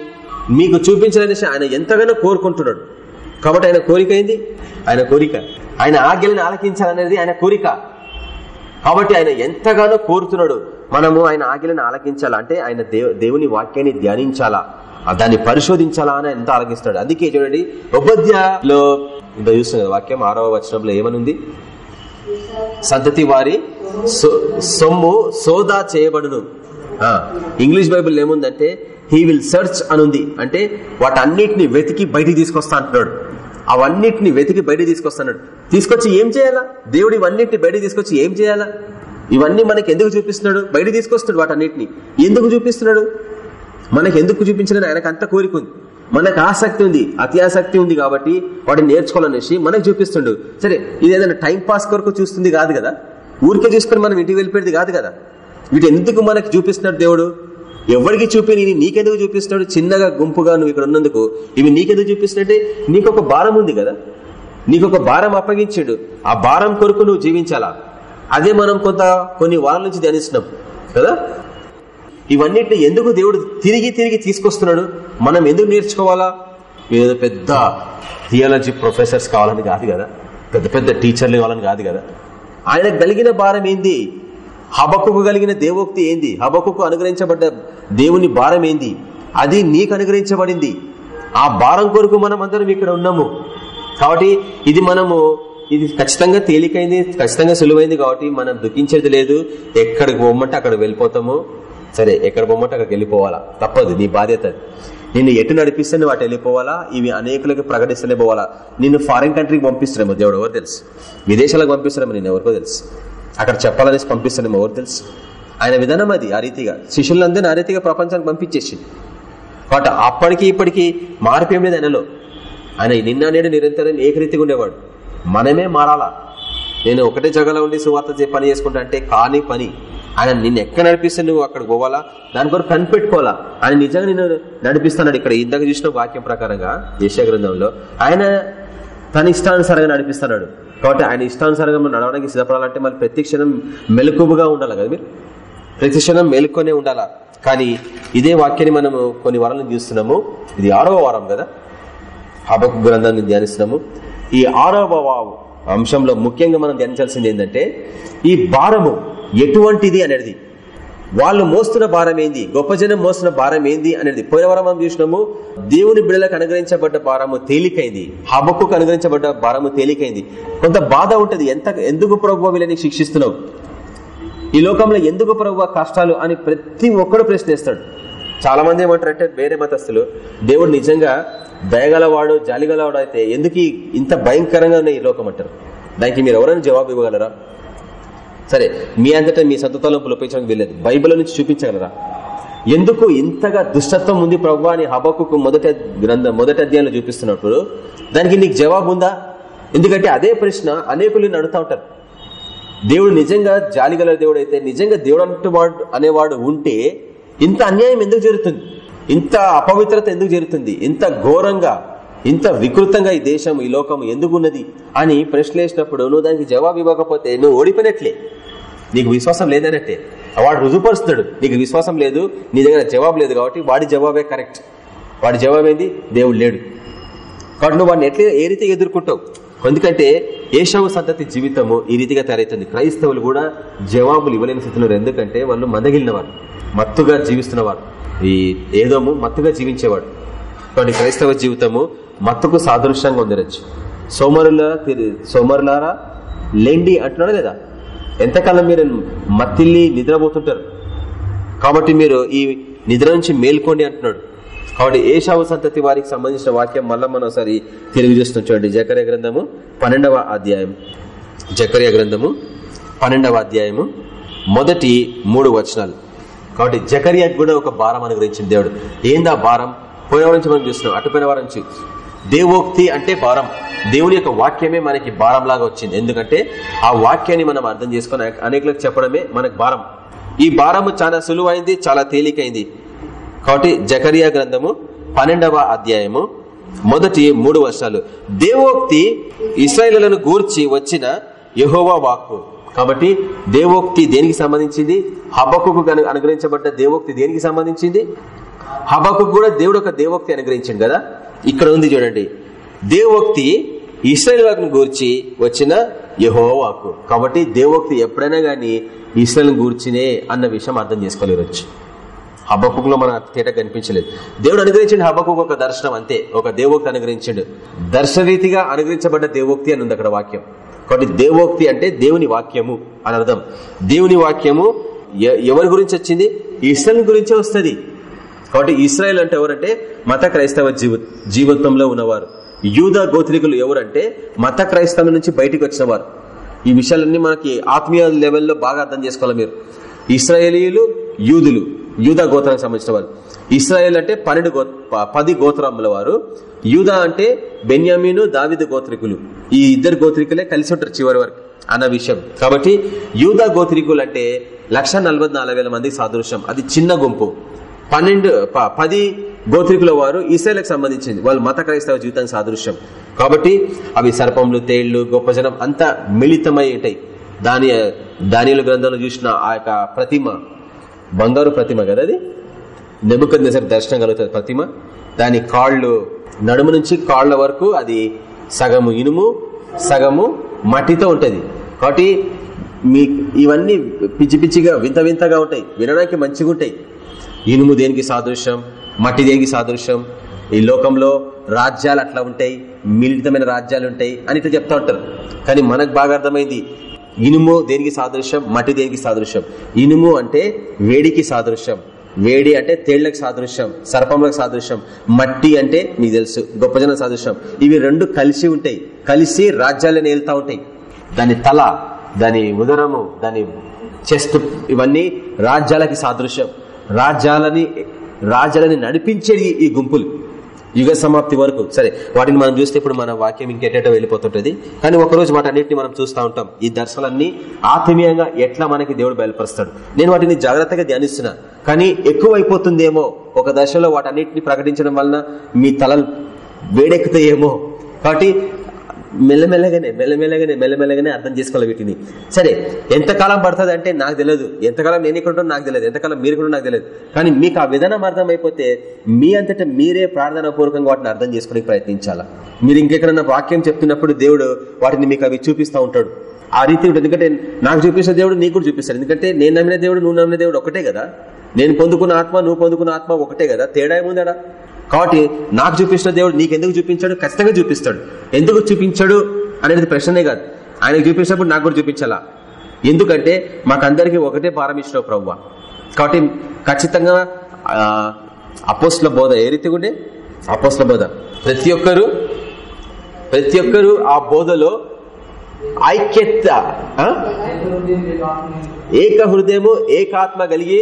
మీకు చూపించాలనేసి ఆయన ఎంతగానో కోరుకుంటున్నాడు. కాబట్టి ఆయన కోరిక ఏంది? ఆయన కోరిక. ఆయన ఆజ్ఞలను ఆలకించాలనేది ఆయన కోరిక. కాబట్టి ఆయన ఎంతగానో కోరుతున్నాడు. మనము ఆయన ఆజ్ఞలను ఆలకించాలా? అంటే ఆయన దేవుని వాక్యాన్ని ధ్యానించాలా? దాన్ని పరిశోధించాలా అని ఎంత ఆలకిస్తాడు అందుకే చూడండి ఉపధ్యాలో ఇంత చూస్తుంది వాక్యం ఆరవ వచనంలో ఏమనుంది? సంతతి వారి సొమ్ము సోదా చేయబడును. ఇంగ్లీష్ బైబుల్ ఏముందంటే హీ విల్ సెర్చ్ అనుంది. అంటే వాటన్నిటిని వెతికి బయటికి తీసుకొస్తా అంటున్నాడు. అవన్నిటిని వెతికి బయట తీసుకొస్తాడు. తీసుకొచ్చి ఏం చేయాలా? దేవుడు ఇవన్నిటిని బయటికి తీసుకొచ్చి ఏం చేయాలా? ఇవన్నీ మనకి ఎందుకు చూపిస్తున్నాడు? బయట తీసుకొస్తున్నాడు వాటన్నిటిని. ఎందుకు చూపిస్తున్నాడు? మనకు ఎందుకు చూపించలేదు ఆయనకు అంత కోరిక ఉంది. మనకు ఆసక్తి ఉంది. అతి ఆసక్తి ఉంది కాబట్టి వాటిని నేర్చుకోవాలనేసి మనకు చూపిస్తుండు. సరే ఇది ఏదైనా టైం పాస్ కొరకు చూస్తుంది కాదు కదా? ఊరికే చూసుకుని మనం ఇంటికి వెళ్ళిపోయేది కాదు కదా? వీటి ఎందుకు మనకి చూపిస్తున్నాడు దేవుడు? ఎవరికి చూపి నీకెందుకు చూపిస్తున్నాడు? చిన్నగా గుంపుగా నువ్వు ఇక్కడ ఉన్నందుకు ఇవి నీకెందుకు చూపిస్తున్నట్టే? నీకు ఒక భారం ఉంది కదా? నీకు ఒక భారం అప్పగించాడు. ఆ భారం కొరకు నువ్వు జీవించాలా? అదే మనం కొంత కొన్ని వారాల నుంచి ధ్యానిస్తున్నాం. కదా? ఇవన్నిటిని ఎందుకు దేవుడు తిరిగి తిరిగి తీసుకొస్తున్నాడు? మనం ఎందుకు నేర్చుకోవాలా? ఏదో పెద్ద థియాలజీ ప్రొఫెసర్స్ కావాలని కాదు కదా? పెద్ద పెద్ద టీచర్లు కావాలని కాదు కదా? ఆయన కలిగిన భారం ఏంది? హబకుకు కలిగిన దేవోక్తి ఏంది? హబకుకు అనుగ్రహించబడ్డ దేవుని భారం ఏంది? అది నీకు అనుగ్రహించబడింది. ఆ భారం కొరకు మనం అందరం ఇక్కడ ఉన్నాము. కాబట్టి ఇది మనము ఇది ఖచ్చితంగా తేలికైంది ఖచ్చితంగా సులువైంది కాబట్టి మనం దుఃఖించేది లేదు. ఎక్కడికి పొమ్మంటే అక్కడ వెళ్ళిపోతాము. సరే ఎక్కడ పొమ్మంటే అక్కడికి వెళ్ళిపోవాలా? తప్పదు నీ బాధ్యత నిన్ను ఎటు నడిపిస్తే నువ్వు అటు వెళ్ళిపోవాలా? ఇవి అనేకులకి ప్రకటిస్తూనే పోవాలా? నిన్ను ఫారిన్ కంట్రీకి పంపిస్తున్నామో దేవుడు ఎవరు తెలుసు? విదేశాలకు పంపిస్తున్నామో నేను ఎవరికో తెలుసు? అక్కడ చెప్పాలనేసి పంపిస్తున్నామో ఎవరు తెలుసు? ఆయన విధానం అది ఆ రీతిగా. శిష్యులందరినీ ఆ రీతిగా ప్రపంచానికి పంపించేసి బట్ అప్పటికి ఇప్పటికీ మార్పు ఏం లేదు ఆయనలో. ఆయన నిన్న నేడు నిరంతరం ఏకరీతిగా ఉండేవాడు. మనమే మారాలా. నేను ఒకటే జగలో ఉండి సువార్త పని చేసుకుంటా అంటే కాని పని. ఆయన నిన్ను ఎక్కడ నడిపిస్తే నువ్వు అక్కడ పోవాలా? దాని కొరకు కనిపెట్టుకోవాలా ఆయన నిజంగా నేను నడిపిస్తున్నాడు ఇక్కడ ఇందాక చూసిన వాక్యం ప్రకారంగా యశ గ్రంథంలో. ఆయన తన ఇష్టానుసారంగా నడిపిస్తున్నాడు కాబట్టి ఆయన ఇష్టానుసారంగా మనం నడవడానికి సిద్ధపడాలంటే మరి ప్రతి క్షణం ఉండాలి కదా మీరు? ప్రతి క్షణం మేలుకొనే ఉండాలా? కానీ ఇదే వాక్యాన్ని మనము కొన్ని వారాలను చూస్తున్నాము. ఇది ఆరవ వారం కదా? హబకు గ్రంథాన్ని ధ్యానిస్తున్నాము. ఈ ఆరవ అంశంలో ముఖ్యంగా మనం ధ్యానించాల్సింది ఏంటంటే ఈ భారము ఎటువంటిది అనేది? వాళ్ళు మోస్తున్న భారం ఏంది? గొప్ప జనం మోస్తున్న భారం ఏంది అనేది? పోయిన వారం మనం చూసినాము దేవుని బిడలకు అనుగ్రహించబడ్డ భారము తేలికైంది. హబకు అనుగ్రహించబడ్డ భారము తేలికైంది. కొంత బాధ ఉంటుంది ఎంత ఎందుకు ప్రభు వీళ్ళని శిక్షిస్తున్నావు? ఈ లోకంలో ఎందుకు ప్రభు కష్టాలు అని ప్రతి ఒక్కడు ప్రశ్నిస్తాడు. చాలా మంది ఏమంటారంటే వేరే మతస్థులు దేవుడు నిజంగా దయగలవాడు జాలిగలవాడు అయితే ఎందుకు ఇంత భయంకరంగా ఉన్నాయి ఈ లోకం అంటారు? దానికి మీరు ఎవరైనా జవాబు ఇవ్వగలరా? సరే మీ అంతటా మీ సొంత తలంపులు ఉపయోగించడానికి వెళ్ళలేదు బైబిల్ నుంచి చూపించగలరా? ఎందుకు ఇంతగా దుష్టత్వం ఉంది ప్రభు అని హబకు మొదటి గ్రంథం మొదటి అధ్యాయంలో చూపిస్తున్నప్పుడు దానికి నీకు జవాబు ఉందా? ఎందుకంటే అదే ప్రశ్న అనేకులు నడుతూ అడుగుతా ఉంటారు. దేవుడు నిజంగా జాలిగల దేవుడు అయితే నిజంగా దేవుడు అంటువాడు అనేవాడు ఉంటే ఇంత అన్యాయం ఎందుకు జరుగుతుంది? ఇంత అపవిత్రత ఎందుకు జరుగుతుంది? ఇంత ఘోరంగా ఇంత వికృతంగా ఈ దేశం ఈ లోకం ఎందుకు ఉన్నది అని ప్రశ్న వేసినప్పుడు నువ్వు దానికి జవాబు ఇవ్వకపోతే నువ్వు ఓడిపోయినట్లే. నీకు విశ్వాసం లేదన్నట్టే. వాడు రుజుపరుస్తున్నాడు నీకు విశ్వాసం లేదు నీ దగ్గర జవాబు లేదు కాబట్టి వాడి జవాబే కరెక్ట్. వాడి జవాబు ఏంది? దేవుడు లేడు. కాబట్టి నువ్వు వాడిని ఎట్లా ఏ రీతిగా ఎదుర్కొంటావు? ఎందుకంటే ఏషావు సంతతి జీవితము ఈ రీతిగా తయారైతుంది. క్రైస్తవులు కూడా జవాబులు ఇవ్వలేని స్థితిలో ఎందుకంటే వాళ్ళు మందగిలినవారు మత్తుగా జీవిస్తున్నవారు. ఈ ఏదోము మత్తుగా జీవించేవాడు. కాబట్టి క్రైస్తవ జీవితము మత్తుకు సాదృశ్యంగా ఉందరచ్చు. సోమరుల సోమరులారా లెండి అంటున్నాడు లేదా? ఎంతకాలం మీరు మత్తిల్లి నిద్రపోతుంటారు? కాబట్టి మీరు ఈ నిద్ర నుంచి మేల్కోండి అంటున్నాడు. కాబట్టి ఏషావు సంతతి వారికి సంబంధించిన వాక్యం మళ్ళీ మనం ఒకసారి తిరిగి చూస్తున్నాం చూడండి. జకర్య గ్రంథము పన్నెండవ అధ్యాయం. జకర్య గ్రంథము పన్నెండవ అధ్యాయము మొదటి మూడు వచనాలు. కాబట్టి జకర్యాకి కూడా ఒక భారం అనుగ్రహించింది దేవుడు. ఏందా భారం? పోయిన నుంచి మనం చూస్తున్నాం. అటుపోయిన వారం నుంచి దేవోక్తి అంటే భారం. దేవుని యొక్క వాక్యమే మనకి భారం లాగా వచ్చింది. ఎందుకంటే ఆ వాక్యాన్ని మనం అర్థం చేసుకుని అనేకులకు చెప్పడమే మనకు భారం. ఈ భారము చాలా సులువైంది చాలా తేలికైంది. కాబట్టి జకరియా గ్రంథము పన్నెండవ అధ్యాయము మొదటి మూడు వర్షాలు. దేవోక్తి ఇస్రాయలను గూర్చి వచ్చిన యహోవా వాక్కు. కాబట్టి దేవోక్తి దేనికి సంబంధించింది? హబకు అనుగ్రహించబడ్డ దేవోక్తి దేనికి సంబంధించింది? హబకు కూడా దేవుడు ఒక దేవోక్తి అనుగ్రహించింది కదా? ఇక్కడ ఉంది చూడండి. దేవోక్తి ఇస్రాయేల్ గూర్చి వచ్చిన యహోవాకు. కాబట్టి దేవోక్తి ఎప్పుడైనా గానీ ఇస్రాయల్ గూర్చినే అన్న విషయం అర్థం చేసుకోలేరొచ్చు. హబ్బకుక్లో మన తేట కనిపించలేదు. దేవుడు అనుగ్రహించండి హబ్బకు ఒక దర్శనం అంతే. ఒక దేవోక్తి అనుగ్రహించండు. దర్శనరీతిగా అనుగ్రహించబడ్డ దేవోక్తి అని ఉంది అక్కడ వాక్యం. కాబట్టి దేవోక్తి అంటే దేవుని వాక్యము అని అర్థం. దేవుని వాక్యము ఎ- ఎవరి గురించి వచ్చింది? ఇస్రాయల్ గురించే వస్తుంది. కాబట్టి ఇస్రాయల్ అంటే ఎవరంటే మత క్రైస్తవ జీవ జీవితంలో ఉన్నవారు. యూద గోత్రికులు ఎవరంటే మత క్రైస్తవం నుంచి బయటికి వచ్చిన వారు ఈ విషయాలన్నీ మనకి ఆత్మీయ లెవెల్లో బాగా అర్థం చేసుకోవాలి మీరు. ఇస్రాయేలీలు యూదులు యూదా గోత్రానికి సంబంధించిన వారు. ఇస్రాయేల్ అంటే పన్నెండు గో పది గోత్రముల వారు. యూదా అంటే బెన్యామీను దావిద గోత్రికులు. ఈ ఇద్దరు గోత్రికులే కలిసి ఉంటారు చివరి వరకు అన్న విషయం. కాబట్టి యూదా గోత్రికులు అంటే లక్ష మంది సాదృశ్యం. అది చిన్న గుంపు. పన్నెండు ప- పది గోత్రికుల వారు ఇస్రాయల్కి సంబంధించింది. వాళ్ళు మత క్రైస్తవ జీవితానికి సాదృశ్యం. కాబట్టి అవి సర్పంలు తేళ్ళు గొప్ప జనం అంతా మిళితమై ఉంటాయి దాని దానిల గ్రంథంలో చూసిన ఆ యొక్క ప్రతిమ బంగారు ప్రతిమ కదా అది? నెమ్మకం దర్శనం కలుగుతుంది ప్రతిమ. దాని కాళ్ళు నడుము నుంచి కాళ్ళ వరకు అది సగము ఇనుము సగము మట్టితో ఉంటుంది. కాబట్టి మీ ఇవన్నీ పిచ్చి పిచ్చిగా వింత వింతగా ఉంటాయి. వినడానికి మంచిగా ఉంటాయి ఇనుము దేనికి సాదృశ్యం? మట్టి దేనికి సాదృశ్యం? ఈ లోకంలో రాజ్యాలు అట్లా ఉంటాయి మిళితమైన రాజ్యాలు ఉంటాయి అని ఇట్లా చెప్తా ఉంటారు. కానీ మనకు బాగా అర్థమైంది ఇనుము దేనికి సాదృశ్యం? మట్టి దేనికి సాదృశ్యం? ఇనుము అంటే వేడికి సాదృశ్యం. వేడి అంటే తేళ్ళకు సాదృశ్యం సర్పములకు సాదృశ్యం. మట్టి అంటే మీకు తెలుసు గొప్ప జనం సాదృశ్యం. ఇవి రెండు కలిసి ఉంటాయి కలిసి రాజ్యాలను ఏళ్తా ఉంటాయి. దాని తల దాని ఉదరము దాని చెస్ట్ ఇవన్నీ రాజ్యాలకి సాదృశ్యం. రాజ్యాలని రాజ్యాలని నడిపించేది ఈ గుంపులు. యుగ సమాప్తి వరకు. సరే వాటిని మనం చూస్తే ఇప్పుడు మన వాక్యం ఇంకెటేటో వెళ్ళిపోతుంటది. కానీ ఒకరోజు వాటన్నిటిని మనం చూస్తూ ఉంటాం. ఈ దర్శనాలన్నీ ఆత్మీయంగా ఎట్లా మనకి దేవుడు బయలుపరుస్తాడు. నేను వాటిని జాగ్రత్తగా ధ్యానిస్తున్నా. కానీ ఎక్కువ అయిపోతుందేమో ఒక దశలో వాటన్నిటిని ప్రకటించడం వలన మీ తలలు వేడెక్కుతాయేమో. కాబట్టి మెల్లమెల్లగానే మెల్లమెల్లగానే మెల్లమెల్లగానే అర్థం చేసుకోవాలి వీటిని. సరే ఎంతకాలం పడుతుంది అంటే నాకు తెలియదు. ఎంతకాలం నేను ఇక్కడ నాకు తెలియదు. ఎంతకాలం మీరు కూడా నాకు తెలియదు. కానీ మీకు ఆ విధానం అర్థం అయిపోతే మీ అంతటా మీరే ప్రార్థనా పూర్వకంగా వాటిని అర్థం చేసుకోవడానికి ప్రయత్నించాలా? మీరు ఇంకెక్కడన్నా వాక్యం చెప్తున్నప్పుడు దేవుడు వాటిని మీకు అవి చూపిస్తూ ఉంటాడు. ఆ రీతి ఉంటుంది. ఎందుకంటే నాకు చూపిస్తే దేవుడు నీకు కూడా చూపిస్తాడు. ఎందుకంటే నేను నమ్మిన దేవుడు నువ్వు నమ్మిన దేవుడు ఒకటే కదా. నేను పొందుకున్న ఆత్మ నువ్వు పొందుకున్న ఆత్మ ఒకటే కదా. తేడా ఏముందడా కాబట్టి నాకు చూపించిన దేవుడు నీకు ఎందుకు చూపించాడు? ఖచ్చితంగా చూపిస్తాడు. ఎందుకు చూపించాడు? అనేది ప్రశ్నే కాదు. ఆయనకు చూపించినప్పుడు నాకు కూడా చూపించాలా? ఎందుకంటే మాకందరికి ఒకటే భారం ఇచ్చిన ప్రవ్వ కాబట్టి ఖచ్చితంగా అపోస్ల బోధ ఏ రీతి ఉండే? అపోస్ల బోధ. ప్రతి ఒక్కరు ప్రతి ఒక్కరు ఆ బోధలో ఐక్యత ఏక హృదయము ఏకాత్మ కలిగి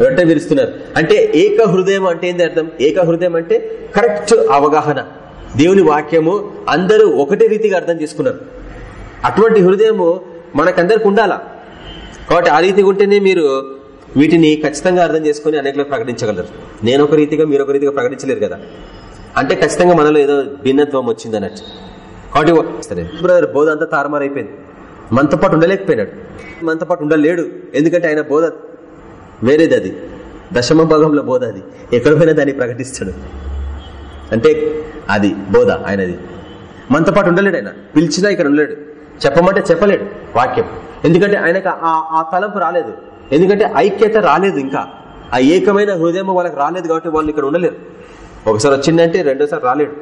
రొట్టె విరుస్తున్నారు. అంటే ఏక హృదయం అంటే ఏంది అర్థం? ఏక హృదయం అంటే కరెక్ట్ అవగాహన. దేవుని వాక్యము అందరూ ఒకటే రీతిగా అర్థం చేసుకున్నారు. అటువంటి హృదయము మనకందరికి ఉండాలా? కాబట్టి ఆ రీతిగా ఉంటేనే మీరు వీటిని ఖచ్చితంగా అర్థం చేసుకుని అనేకలకు ప్రకటించగలరు. నేను ఒక రీతిగా మీరు ఒక రీతిగా ప్రకటించలేరు కదా? అంటే ఖచ్చితంగా మనలో ఏదో భిన్నత్వం వచ్చింది అన్నట్టు. కాబట్టి సరే. బ్రదర్ బోధ అంతా తారుమారైపోయింది. మనతో పాటు ఉండలేకపోయినాడు. మనతో పాటు ఉండలేడు. ఎందుకంటే ఆయన బోధ వేరేది అది దశమ భాగంలో బోధ అది ఎక్కడ పోయినా దాన్ని ప్రకటిస్తాడు. అంటే అది బోధ ఆయనది. మనతో పాటు ఉండలేడు ఆయన. పిలిచినా ఇక్కడ ఉండలేడు. చెప్పమంటే చెప్పలేడు వాక్యం. ఎందుకంటే ఆయనకు ఆ- ఆ తలంపు రాలేదు. ఎందుకంటే ఐక్యత రాలేదు ఇంకా. ఆ ఏకమైన హృదయం వాళ్ళకి రాలేదు కాబట్టి వాళ్ళు ఇక్కడ ఉండలేరు. ఒకసారి వచ్చిందంటే రెండోసారి రాలేడు.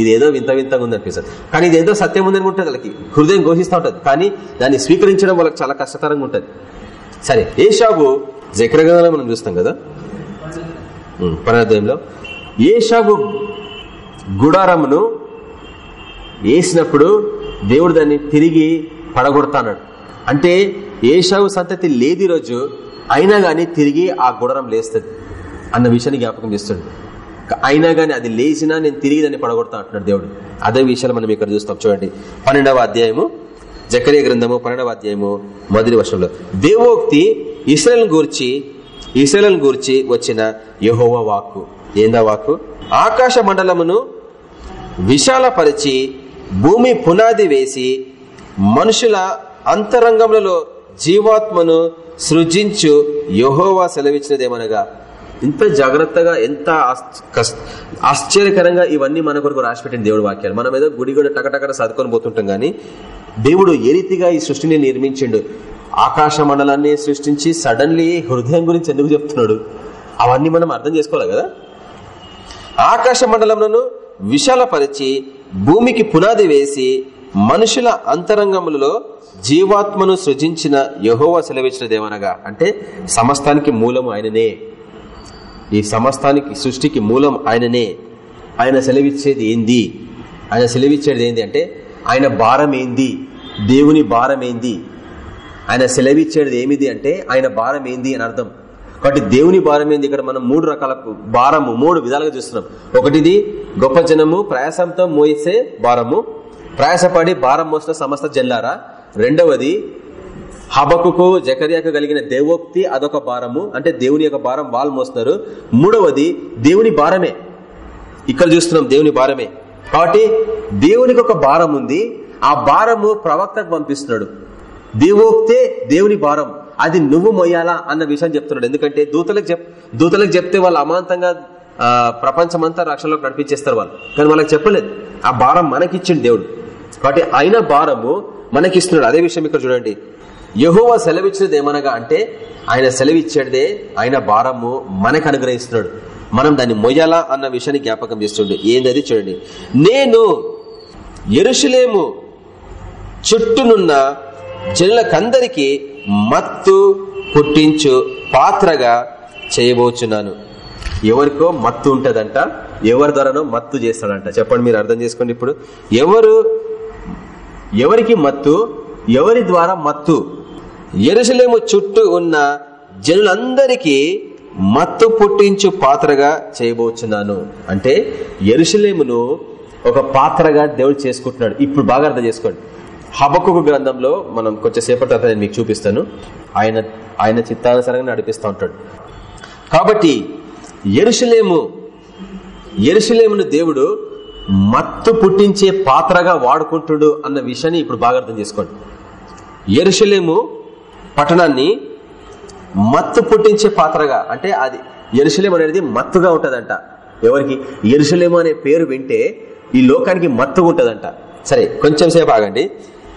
ఇది ఏదో వింత వింతగా ఉంది అనిపిస్తుంది. కానీ ఇది ఏదో సత్యం ఉందని ఉంటుంది వాళ్ళకి. హృదయం ఘోషిస్తూ ఉంటుంది. కానీ దాన్ని స్వీకరించడం వాళ్ళకి చాలా కష్టతరంగా ఉంటుంది. సరే ఏషాబు జక్రగంధంలో మనం చూస్తాం కదా? ఉం, ఏషాగు గుడారమును వేసినప్పుడు దేవుడు దాన్ని తిరిగి పడగొడతాడు అంటే ఏషావు సంతతి లేది రోజు అయినా గాని తిరిగి ఆ గుడారం లేస్తుంది అన్న విషయాన్ని జ్ఞాపకం చేస్తుంది అయినా గాని అది లేచినా నేను తిరిగి దాన్ని పడగొడతా అంటున్నాడు దేవుడు. అదే విషయాలు మనం ఇక్కడ చూస్తాం చూడండి. పన్నెండవ అధ్యాయము జకరియ గ్రంథము పన్నెండవ అధ్యాయము మొదటి వర్షంలో దేవోక్తి ఇస్రాయల్ గూర్చి ఇస్రాయల్ గూర్చి వచ్చిన యహోవ వాక్కు. ఏందా వాక్కు? ఆకాశ మండలమును విశాలపరిచి భూమి పునాది వేసి మనుషుల అంతరంగములలో జీవాత్మను సృజించు యహోవా సెలవిచ్చినదేమనగా. ఇంత జాగ్రత్తగా ఎంత కస్- ఆశ్చర్యకరంగా ఇవన్నీ మన కొరకు రాసిపెట్టిన దేవుడు వాక్యాలు. మనం ఏదో గుడి కూడా టకటకట సర్దుకొని పోతుంటాం గానీ దేవుడు ఏ రీతిగా ఈ సృష్టిని నిర్మించిండు? ఆకాశ మండలాన్ని సృష్టించి సడన్లీ హృదయం గురించి ఎందుకు చెప్తున్నాడు? అవన్నీ మనం అర్థం చేసుకోవాలి కదా? ఆకాశ మండలంలో విశాలపరిచి భూమికి పునాది వేసి మనుషుల అంతరంగములలో జీవాత్మను సృజించిన యహోవా సెలవిచ్చినదేమనగా అంటే సమస్తానికి మూలం ఆయననే. ఈ సమస్తానికి సృష్టికి మూలం ఆయననే. ఆయన సెలవిచ్చేది ఏంది? ఆయన సెలవిచ్చేది ఏంది అంటే ఆయన భారం ఏంది? దేవుని భారం ఏంది ఆయన సెలవిచ్చేది ఏమిది అంటే ఆయన భారం ఏంది అని అర్థం. కాబట్టి దేవుని భారం ఏంది ఇక్కడ మనం మూడు రకాల భారము మూడు విధాలుగా చూస్తున్నాం. ఒకటిది గొప్ప జనము ప్రయాసంతో మోసే భారము ప్రయాసపడి భారం మోసిన సమస్త జల్లారా రెండవది హబకుకు జకర్యాకు కలిగిన దేవోక్తి అదొక భారము అంటే దేవుని యొక్క భారం వాళ్ళు మోస్తున్నారు మూడవది దేవుని భారమే. ఇక్కడ చూస్తున్నాం దేవుని భారమే. కాబట్టి దేవునికి ఒక భారం ఉంది. ఆ భారము ప్రవక్తకు పంపిస్తున్నాడు. దేవోక్తే దేవుని భారం అది నువ్వు మొయ్యాలా? అన్న విషయం చెప్తున్నాడు. ఎందుకంటే దూతలకు చెప్ దూతలకు చెప్తే వాళ్ళు అమాంతంగా ప్రపంచమంతా రక్షణలోకి నడిపించేస్తారు వాళ్ళు. కానీ వాళ్ళకి చెప్పలేదు. ఆ భారం మనకిచ్చిండు దేవుడు. కాబట్టి ఆయన భారము మనకిస్తున్నాడు. అదే విషయం ఇక్కడ చూడండి. యహోవా సెలవిచ్చినది ఏమనగా అంటే ఆయన సెలవిచ్చేదే ఆయన భారము మనకు అనుగ్రహిస్తున్నాడు. మనం దాన్ని మొయ్యాలా అన్న విషయాన్ని జ్ఞాపకం చేస్తుండే. ఏందది చూడండి. నేను ఎరుషులేము చుట్టూనున్న జనులకందరికి మత్తు పుట్టించు పాత్రగా చేయబోచున్నాను. ఎవరికో మత్తు ఉంటదంట ఎవరి ద్వారానో మత్తు చేస్తాడంట. చెప్పండి మీరు అర్థం చేసుకోండి ఇప్పుడు. ఎవరు ఎవరికి మత్తు ఎవరి ద్వారా మత్తు? ఎరుసలేము చుట్టూ ఉన్న జనులందరికీ మత్తు పుట్టించు పాత్రగా చేయబోచున్నాను. అంటే ఎరుసలేమును ఒక పాత్రగా దేవుడు చేసుకుంటున్నాడు. ఇప్పుడు బాగా అర్థం చేసుకోండి. హబకుకు గ్రంథంలో మనం కొంచెం సేపటి తర్వాత నేను మీకు చూపిస్తాను. ఆయన ఆయన చిత్తానుసారంగా నడిపిస్తూ ఉంటాడు. కాబట్టి ఎరుసలేము ఎరుసలేమును దేవుడు మత్తు పుట్టించే పాత్రగా వాడుకుంటుడు అన్న విషయాన్ని ఇప్పుడు బాగా అర్థం చేసుకోండి. ఎరుసలేము పట్టణాన్ని మత్తు పుట్టించే పాత్రగా అంటే అది ఎరుసలేం అనేది మత్తుగా ఉంటుందంట. ఎవరికి? ఎరుసలేము అనే పేరు వింటే ఈ లోకానికి మత్తుగా ఉంటుందంట. సరే కొంచెం సేపు ఆగండి.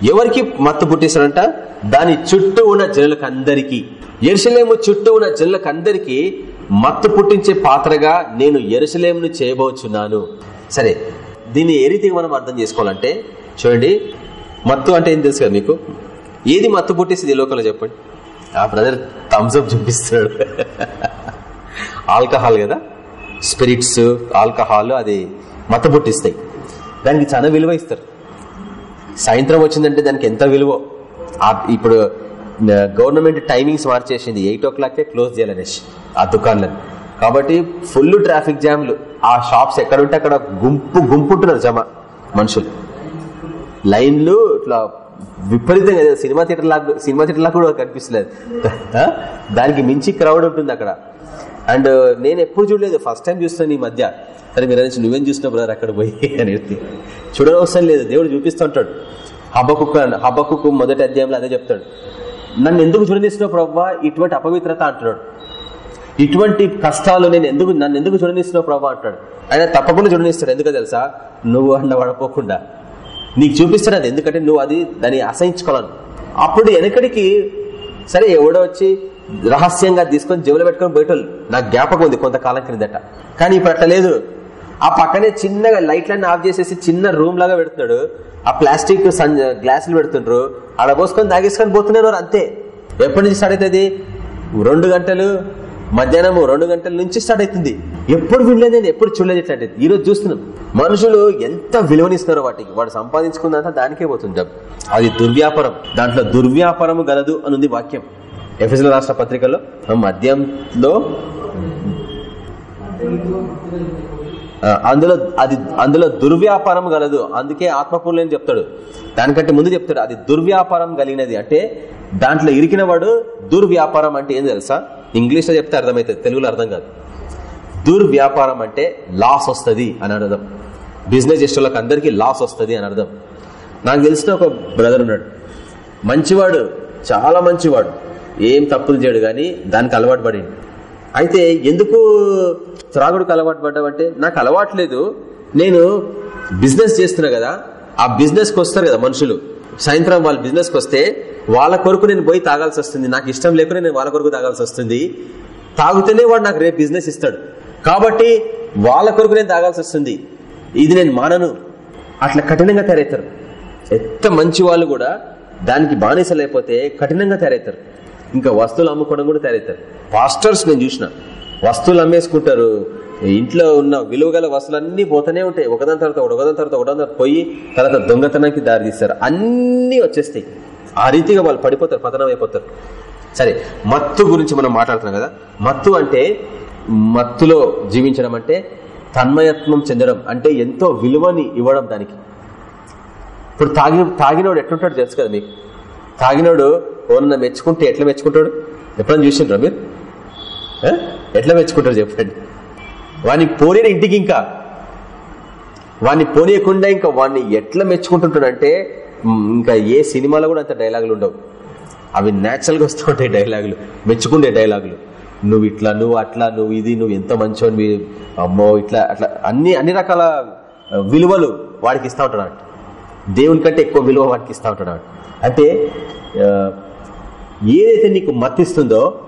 ఎవరికి మత్తు పుట్టిస్తాడంట దాని చుట్టూ ఉన్న జనులకు అందరికీ ఎరుసలేము చుట్టూ ఉన్న జనులకు మత్తు పుట్టించే పాత్రగా నేను ఎరుసలేమును చేయబోచున్నాను. సరే దీన్ని ఏ రీతిగా మనం అర్థం చేసుకోవాలంటే చూడండి మత్తు అంటే ఏం తెలుసు కదా మీకు? ఏది మత్తు పుట్టిస్తుంది ఈ లోకంలో చెప్పండి? ఆ బ్రదర్ థమ్స్అప్ చూపిస్తున్నాడు. ఆల్కహాల్ కదా? స్పిరిట్స్ ఆల్కహాల్ అది మత్తు పుట్టిస్తాయి. దానికి చాలా విలువ ఇస్తారు. సాయంత్రం వచ్చిందంటే దానికి ఎంత విలువ? ఇప్పుడు గవర్నమెంట్ టైమింగ్స్ మార్చేసింది. ఎయిట్ ఓ క్లాక్కే క్లోజ్ చేయాలనేసి ఆ దుకాన్లను కాబట్టి ఫుల్ ట్రాఫిక్ జామ్లు. ఆ షాప్స్ ఎక్కడుంటే అక్కడ గుంపు గుంపుంటున్నారు జమ మనుషులు. లైన్లు ఇట్లా విపరీతంగా సినిమా థియేటర్ లాగా సినిమా థియేటర్ లాగా కూడా కనిపిస్తలేదు. దానికి మించి క్రౌడ్ ఉంటుంది అక్కడ. అండ్ నేను ఎప్పుడు చూడలేదు. ఫస్ట్ టైం చూస్తాను ఈ మధ్య. సరే మీరు అనేసి నువ్వేం చూసినావు బ్రదర్ అక్కడ పోయి అని చూడనవసరం లేదు. దేవుడు చూపిస్తుంటాడు హబ్బకుక్కు హబ్బకుక్కు మొదటి అధ్యాయంలో అదే చెప్తాడు. నన్ను ఎందుకు చూడనిస్తున్నావు ప్రవ్వా? ఇటువంటి అపవిత్రత అంటున్నాడు. ఇటువంటి కష్టాలు నేను ఎందుకు నన్ను ఎందుకు చూడనిస్తున్నావు ప్రభా అంటాడు. ఆయన తప్పకుండా చూడనిస్తాడు. ఎందుకో తెలుసా? నువ్వు అన్న పడపోకుండా నీకు చూపిస్తాడు అది. ఎందుకంటే నువ్వు అది దాన్ని అసహించుకోవాలను అప్పుడు వెనకడికి సరే ఎవడో వచ్చి రహస్యంగా తీసుకొని జేబులో పెట్టుకొని బయట నాకు జ్ఞాపకం ఉంది కొంతకాలం క్రిందట. కానీ ఇప్పుడు అట్లా లేదు. ఆ పక్కనే చిన్నగా లైట్లన్నీ ఆఫ్ చేసేసి చిన్న రూమ్ లాగా పెడుతున్నాడు. ఆ ప్లాస్టిక్ గ్లాసులు పెడుతుండ్రు. ఆడ పోసుకొని తాగేసుకొని పోతున్నారు అంతే. ఎప్పటి నుంచి స్టార్ట్ అవుతుంది? రెండు గంటలు. మధ్యాహ్నం రెండు గంటల నుంచి స్టార్ట్ అవుతుంది. ఎప్పుడు వినలేదు నేను ఎప్పుడు చూడలేదు ఇట్లాంటి ఈ రోజు చూస్తున్నాం. మనుషులు ఎంత విలువనిస్తున్నారో వాటికి. వాడు సంపాదించుకున్నంత దానికే పోతుంది అది దుర్వ్యాపారం. దాంట్లో దుర్వ్యాపారం గలదు అనుంది వాక్యం. ఎఫ్ఎస్ఎల్ రాష్ట్ర పత్రికలో మద్యంలో అందులో అది అందులో దుర్వ్యాపారం గలదు. అందుకే ఆత్మపూర్ణని చెప్తాడు? దానికంటే ముందు చెప్తాడు అది దుర్వ్యాపారం కలిగినది. అంటే దాంట్లో ఇరికిన వాడు దుర్వ్యాపారం అంటే ఏం తెలుసా? ఇంగ్లీష్లో చెప్తే అర్థమవుతుంది తెలుగులో అర్థం కాదు. దుర్వ్యాపారం అంటే లాస్ వస్తుంది అని అర్థం. బిజినెస్ చేసేవాళ్ళకి అందరికీ లాస్ వస్తుంది అని అర్థం. నాకు తెలిసిన ఒక బ్రదర్ ఉన్నాడు. మంచివాడు చాలా మంచివాడు. ఏం తప్పులు చేయడు కానీ దానికి అలవాటు పడి అయితే ఎందుకు త్రాగుడుకు అలవాటు పడ్డావంటే నాకు అలవాట్లేదు నేను బిజినెస్ చేస్తున్నా కదా ఆ బిజినెస్కి వస్తారు కదా మనుషులు. సాయంత్రం వాళ్ళ బిజినెస్కి వస్తే వాళ్ళ కొరకు నేను పోయి తాగాల్సి వస్తుంది. నాకు ఇష్టం లేకుండా నేను వాళ్ళ కొరకు తాగాల్సి వస్తుంది. తాగుతూనే వాడు నాకు రేపు బిజినెస్ ఇస్తాడు. కాబట్టి వాళ్ళ కొరకు నేను తాగాల్సి వస్తుంది. ఇది నేను మానను. అట్లా కఠినంగా తయారవుతారు. ఎంత మంచి వాళ్ళు కూడా దానికి బానిస లేకపోతే కఠినంగా తయారవుతారు. ఇంకా వస్తువులు అమ్ముకోవడం కూడా తయారవుతారు. పాస్టర్స్ నేను చూసిన. వస్తువులు అమ్మేసుకుంటారు. ఇంట్లో ఉన్న విలువగల వస్తువులన్నీ పోతూనే ఉంటాయి. ఒకదాని తర్వాత ఒకదాని తర్వాత ఒకదాని తర్వాత పోయి తర్వాత దొంగతనానికి దారి తీస్తారు. అన్నీ వచ్చేస్తాయి. ఆ రీతిగా వాళ్ళు పడిపోతారు పతనం అయిపోతారు. సరే మత్తు గురించి మనం మాట్లాడుతున్నాం కదా. మత్తు అంటే మత్తులో జీవించడం అంటే తన్మయత్వం చెందడం అంటే ఎంతో విలువని ఇవ్వడం దానికి. ఇప్పుడు తాగి తాగినోడు ఎట్లుంటాడు తెలుసు కదా మీకు. తాగినోడు ఓన్న మెచ్చుకుంటే ఎట్లా మెచ్చుకుంటాడు? ఎప్పుడైనా చూసిండ్రా మీరు? ఎట్లా మెచ్చుకుంటాడు చెప్పండి. వాడిని పోనీ ఇంటికి ఇంకా. వాడిని పోనీయకుండా ఇంకా వాడిని ఎట్లా మెచ్చుకుంటుంటాడంటే ఇంకా ఏ సినిమాలో కూడా అంత డైలాగులు ఉండవు. అవి న్యాచురల్గా వస్తూ ఉంటాయి డైలాగులు మెచ్చుకుండే డైలాగులు నువ్వు ఇట్లా నువ్వు అట్లా నువ్వు ఇది నువ్వు ఎంత మంచోని అమ్మో ఇట్లా అట్లా అన్ని అన్ని రకాల విలువలు వాడికి ఇస్తా ఉంటాడు దేవుని కంటే ఎక్కువ విలువ వాడికి ఇస్తా ఉంటాడు అంటే ఏదైతే నీకు మత్తిస్తుందో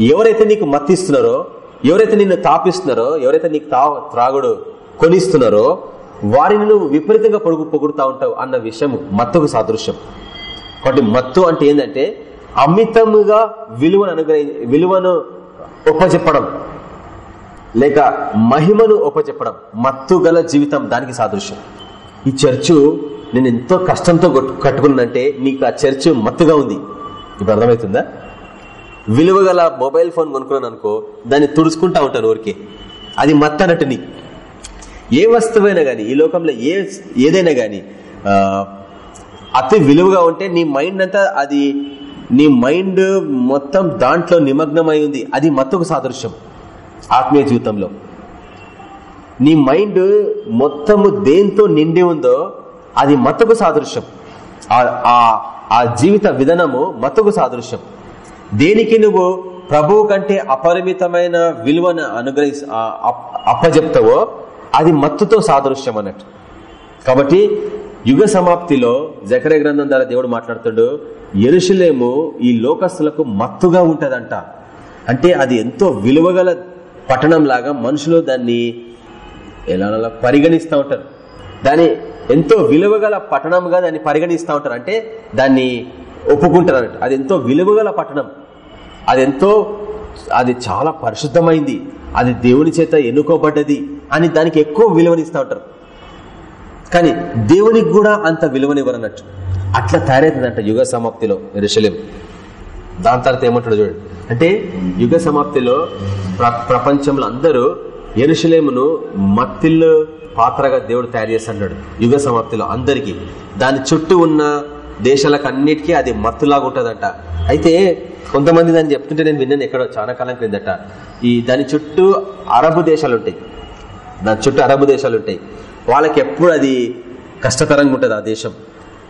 ఎవరైతే నీకు మత్తిస్తున్నారో ఎవరైతే నిన్ను తాపిస్తున్నారో ఎవరైతే నీకు తా త్రాగుడు కొనిస్తున్నారో వారిని నువ్వు విపరీతంగా పొడుగు పొగుడుతా ఉంటావు అన్న విషయం మత్తుకు సాదృశ్యం. కాబట్టి మత్తు అంటే ఏంటంటే అమితముగా విలువను అనుగ్రహి విలువను ఒప్పచెప్పడం. లేక మహిమను ఒప్పచెప్పడం. మత్తు గల జీవితం దానికి సాదృశ్యం. ఈ చర్చు నేను ఎంతో కష్టంతో కట్టుకున్నంటే నీకు ఆ చర్చ్ మత్తుగా ఉంది. ఇప్పుడు అర్థమవుతుందా? విలువ గల మొబైల్ ఫోన్ కొనుక్కున్నాను అనుకో దాన్ని తుడుచుకుంటా ఉంటాను ఊరికే. అది మత్తు అన్నట్టు నీకు ఏ వస్తువైనా కానీ ఈ లోకంలో ఏ ఏదైనా కానీ అతి విలువగా ఉంటే నీ మైండ్ అంతా అది నీ మైండ్ మొత్తం దాంట్లో నిమగ్నమై ఉంది. అది మత్తుకు సాదృశ్యం ఆత్మీయ జీవితంలో. నీ మైండ్ మొత్తము దేంతో నిండి ఉందో అది మత్తుకు సాదృశ్యం. ఆ జీవిత విధానము మత్తుకు సాదృశ్యం. దేనికి నువ్వు ప్రభువు కంటే అపరిమితమైన విలువను అనుగ్రహి అప్పజెప్తావో అది మత్తుతో సాదృశ్యం అన్నట్టు. కాబట్టి యుగ సమాప్తిలో జకరే గ్రంథం ద్వారా దేవుడు మాట్లాడుతాడు ఎరుషులేము ఈ లోకస్తులకు మత్తుగా ఉంటదంట. అంటే అది ఎంతో విలువగల పట్టణం లాగా మనుషులు దాన్ని ఎలా పరిగణిస్తూ ఉంటారు. దాని ఎంతో విలువగల పట్టణంగా దాన్ని పరిగణిస్తూ ఉంటారు. అంటే దాన్ని ఒప్పుకుంటారు అన్నట్టు అది ఎంతో విలువగల పట్టణం. అది ఎంతో అది చాలా పరిశుద్ధమైంది. అది దేవుని చేత ఎన్నుకోబడ్డది అని దానికి ఎక్కువ విలువనిస్తూ ఉంటారు. కానీ దేవునికి కూడా అంత విలువనివ్వరన్నట్టు. అట్లా తయారైతుందంట యుగ సమాప్తిలో రిషలేం దాని తర్వాత ఏమంటాడు చూడండి అంటే యుగ సమాప్తిలో ప్రపంచంలో అందరూ ఎరుసలేమును మత్తిల్లు పాత్రగా దేవుడు తయారు చేస్తున్నాడు యుగ సమాప్తిలో అందరికి. దాని చుట్టూ ఉన్న దేశాలకన్నిటికీ అది మత్తులాగా ఉంటుందంట. అయితే కొంతమంది దాన్ని చెప్తుంటే నేను విన్నాను ఎక్కడో చాలా కాలం క్రిందట. ఈ దాని చుట్టూ అరబు దేశాలు ఉంటాయి దాని చుట్టూ అరబు దేశాలు ఉంటాయి వాళ్ళకి ఎప్పుడు అది కష్టతరంగా ఉంటుంది ఆ దేశం.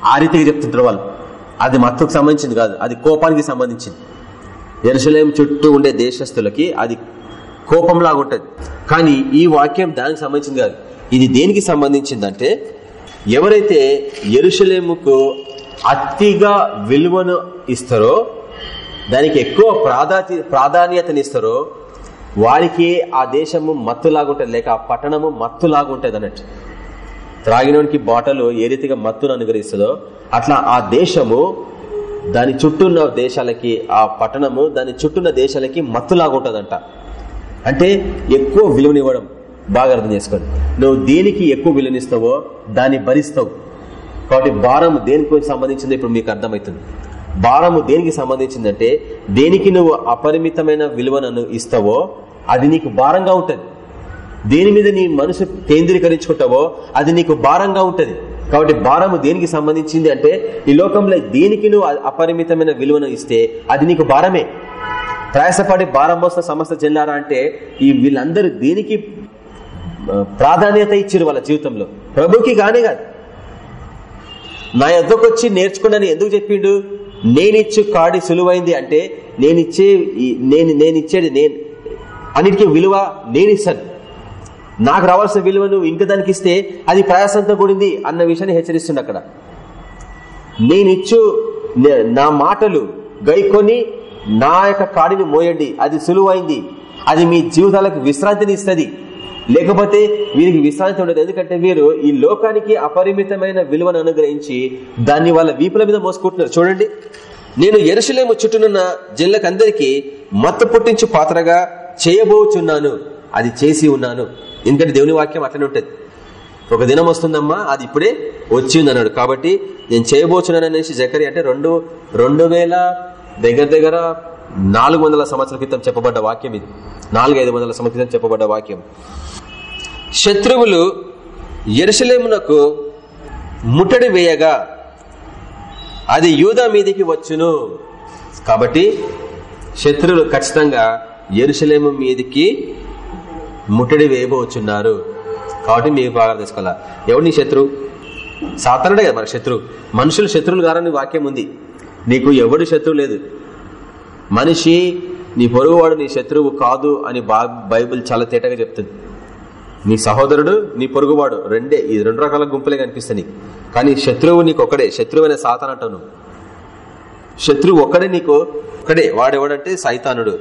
ఆ రీతిగా చెప్తుంటారు వాళ్ళు. అది మత్తుకు సంబంధించింది కాదు. అది కోపానికి సంబంధించింది. ఎరుసలేం చుట్టూ ఉండే దేశస్తులకి అది కోపంలాగా ఉంటుంది కానీ ఈ వాక్యం దానికి సంబంధించింది కాదు. ఇది దేనికి సంబంధించిందంటే ఎవరైతే ఎరుసలేముకు అతిగా విలువను ఇస్తారో దానికి ఎక్కువ ప్రాధాన్య ప్రాధాన్యతనిస్తారో వారికి ఆ దేశము మత్తులాగుంటది లేక ఆ పట్టణము మత్తులాగుంటది అన్నట్టు త్రాగినోనికి బాటలు ఏ రీతిగా మత్తును అనుగ్రహిస్తుందో అట్లా ఆ దేశము దాని చుట్టూన్న దేశాలకి ఆ పట్టణము దాని చుట్టూన్న దేశాలకి మత్తులాగుంటదంట. అంటే ఎక్కువ విలువనివ్వడం బాగా అర్థం చేసుకోండి. నువ్వు దేనికి ఎక్కువ విలువనిస్తావో దాన్ని భరిస్తావు. కాబట్టి భారము దేనికి సంబంధించింది ఇప్పుడు మీకు అర్థమవుతుంది. భారము దేనికి సంబంధించిందంటే దేనికి నువ్వు అపరిమితమైన విలువను ఇస్తావో అది నీకు భారంగా ఉంటుంది. దేని మీద నీ మనసు కేంద్రీకరించుకుంటావో అది నీకు భారంగా ఉంటుంది. కాబట్టి భారము దేనికి సంబంధించింది అంటే ఈ లోకంలో దేనికి నువ్వు అపరిమితమైన విలువను ఇస్తే అది నీకు భారమే. ప్రయాసపడి భారం మోసిన సమస్య చెందారా అంటే ఈ వీళ్ళందరూ దేనికి ప్రాధాన్యత ఇచ్చారు వాళ్ళ జీవితంలో. ప్రభుకి కానే కాదు. నా ఎద్దకు వచ్చి నేర్చుకున్నాను ఎందుకు చెప్పిండు? నేనిచ్చు కాడి సులువైంది అంటే నేనిచ్చే నేను నేనిచ్చేది నేను అన్నిటికీ విలువ నేనిస్తాను. నాకు రావాల్సిన విలువను ఇంక దానికి ఇస్తే అది ప్రయాసంతో కూడింది అన్న విషయాన్ని హెచ్చరిస్తుంది అక్కడ. నేనిచ్చు నా మాటలు గైకొని నా యొక్క కాడిని మోయండి అది సులువైంది. అది మీ జీవితాలకు విశ్రాంతిని ఇస్తుంది లేకపోతే వీరికి విశ్రాంతి ఉండదు. ఎందుకంటే వీరు ఈ లోకానికి అపరిమితమైన విలువను అనుగ్రహించి దాన్ని వాళ్ళ వీపుల మీద మోసుకుంటున్నారు. చూడండి. నేను ఎరుసలేము చుట్టూనున్న జిల్లకందరికీ మత్తు పుట్టించి పాత్రగా చేయబోచున్నాను. అది చేసి ఉన్నాను. ఎందుకంటే దేవుని వాక్యం అట్లనే ఉంటుంది. ఒక దినం వస్తుందమ్మా అది ఇప్పుడే వచ్చింది అన్నాడు కాబట్టి నేను చేయబోచున్నాను అనేసి జకరి అంటే రెండు రెండు వేల దగ్గర దగ్గర నాలుగు వందల సంవత్సరాల క్రితం చెప్పబడ్డ వాక్యం ఇది. నాలుగు ఐదు వందల సంవత్సరాల క్రితం చెప్పబడ్డ వాక్యం. శత్రువులు ఎరుసలేమునకు ముట్టడి వేయగా అది యూదా మీదికి వచ్చును. కాబట్టి శత్రువులు ఖచ్చితంగా ఎరుసలేము మీదికి ముట్టడి వేయబోచున్నారు. కాబట్టి మీకు బాగా తెలుసుకోవాలా? ఎవడు నీ శత్రువు? సాధారణే కదా మన శత్రువు. మనుషులు శత్రువులు గారని వాక్యం ఉంది. నీకు ఎవడు శత్రువు లేదు. మనిషి నీ పొరుగువాడు నీ శత్రువు కాదు అని బైబుల్ చాలా తేటగా చెప్తుంది. నీ సహోదరుడు నీ పొరుగువాడు రెండే. ఈ రెండు రకాల గుంపులే కనిపిస్తాయి కానీ శత్రువు నీకు ఒకడే శత్రువు అనే సాతాన్ అంటావు శత్రువు ఒక్కడే నీకు ఒక్కడే. వాడెవడంటే సైతానుడు.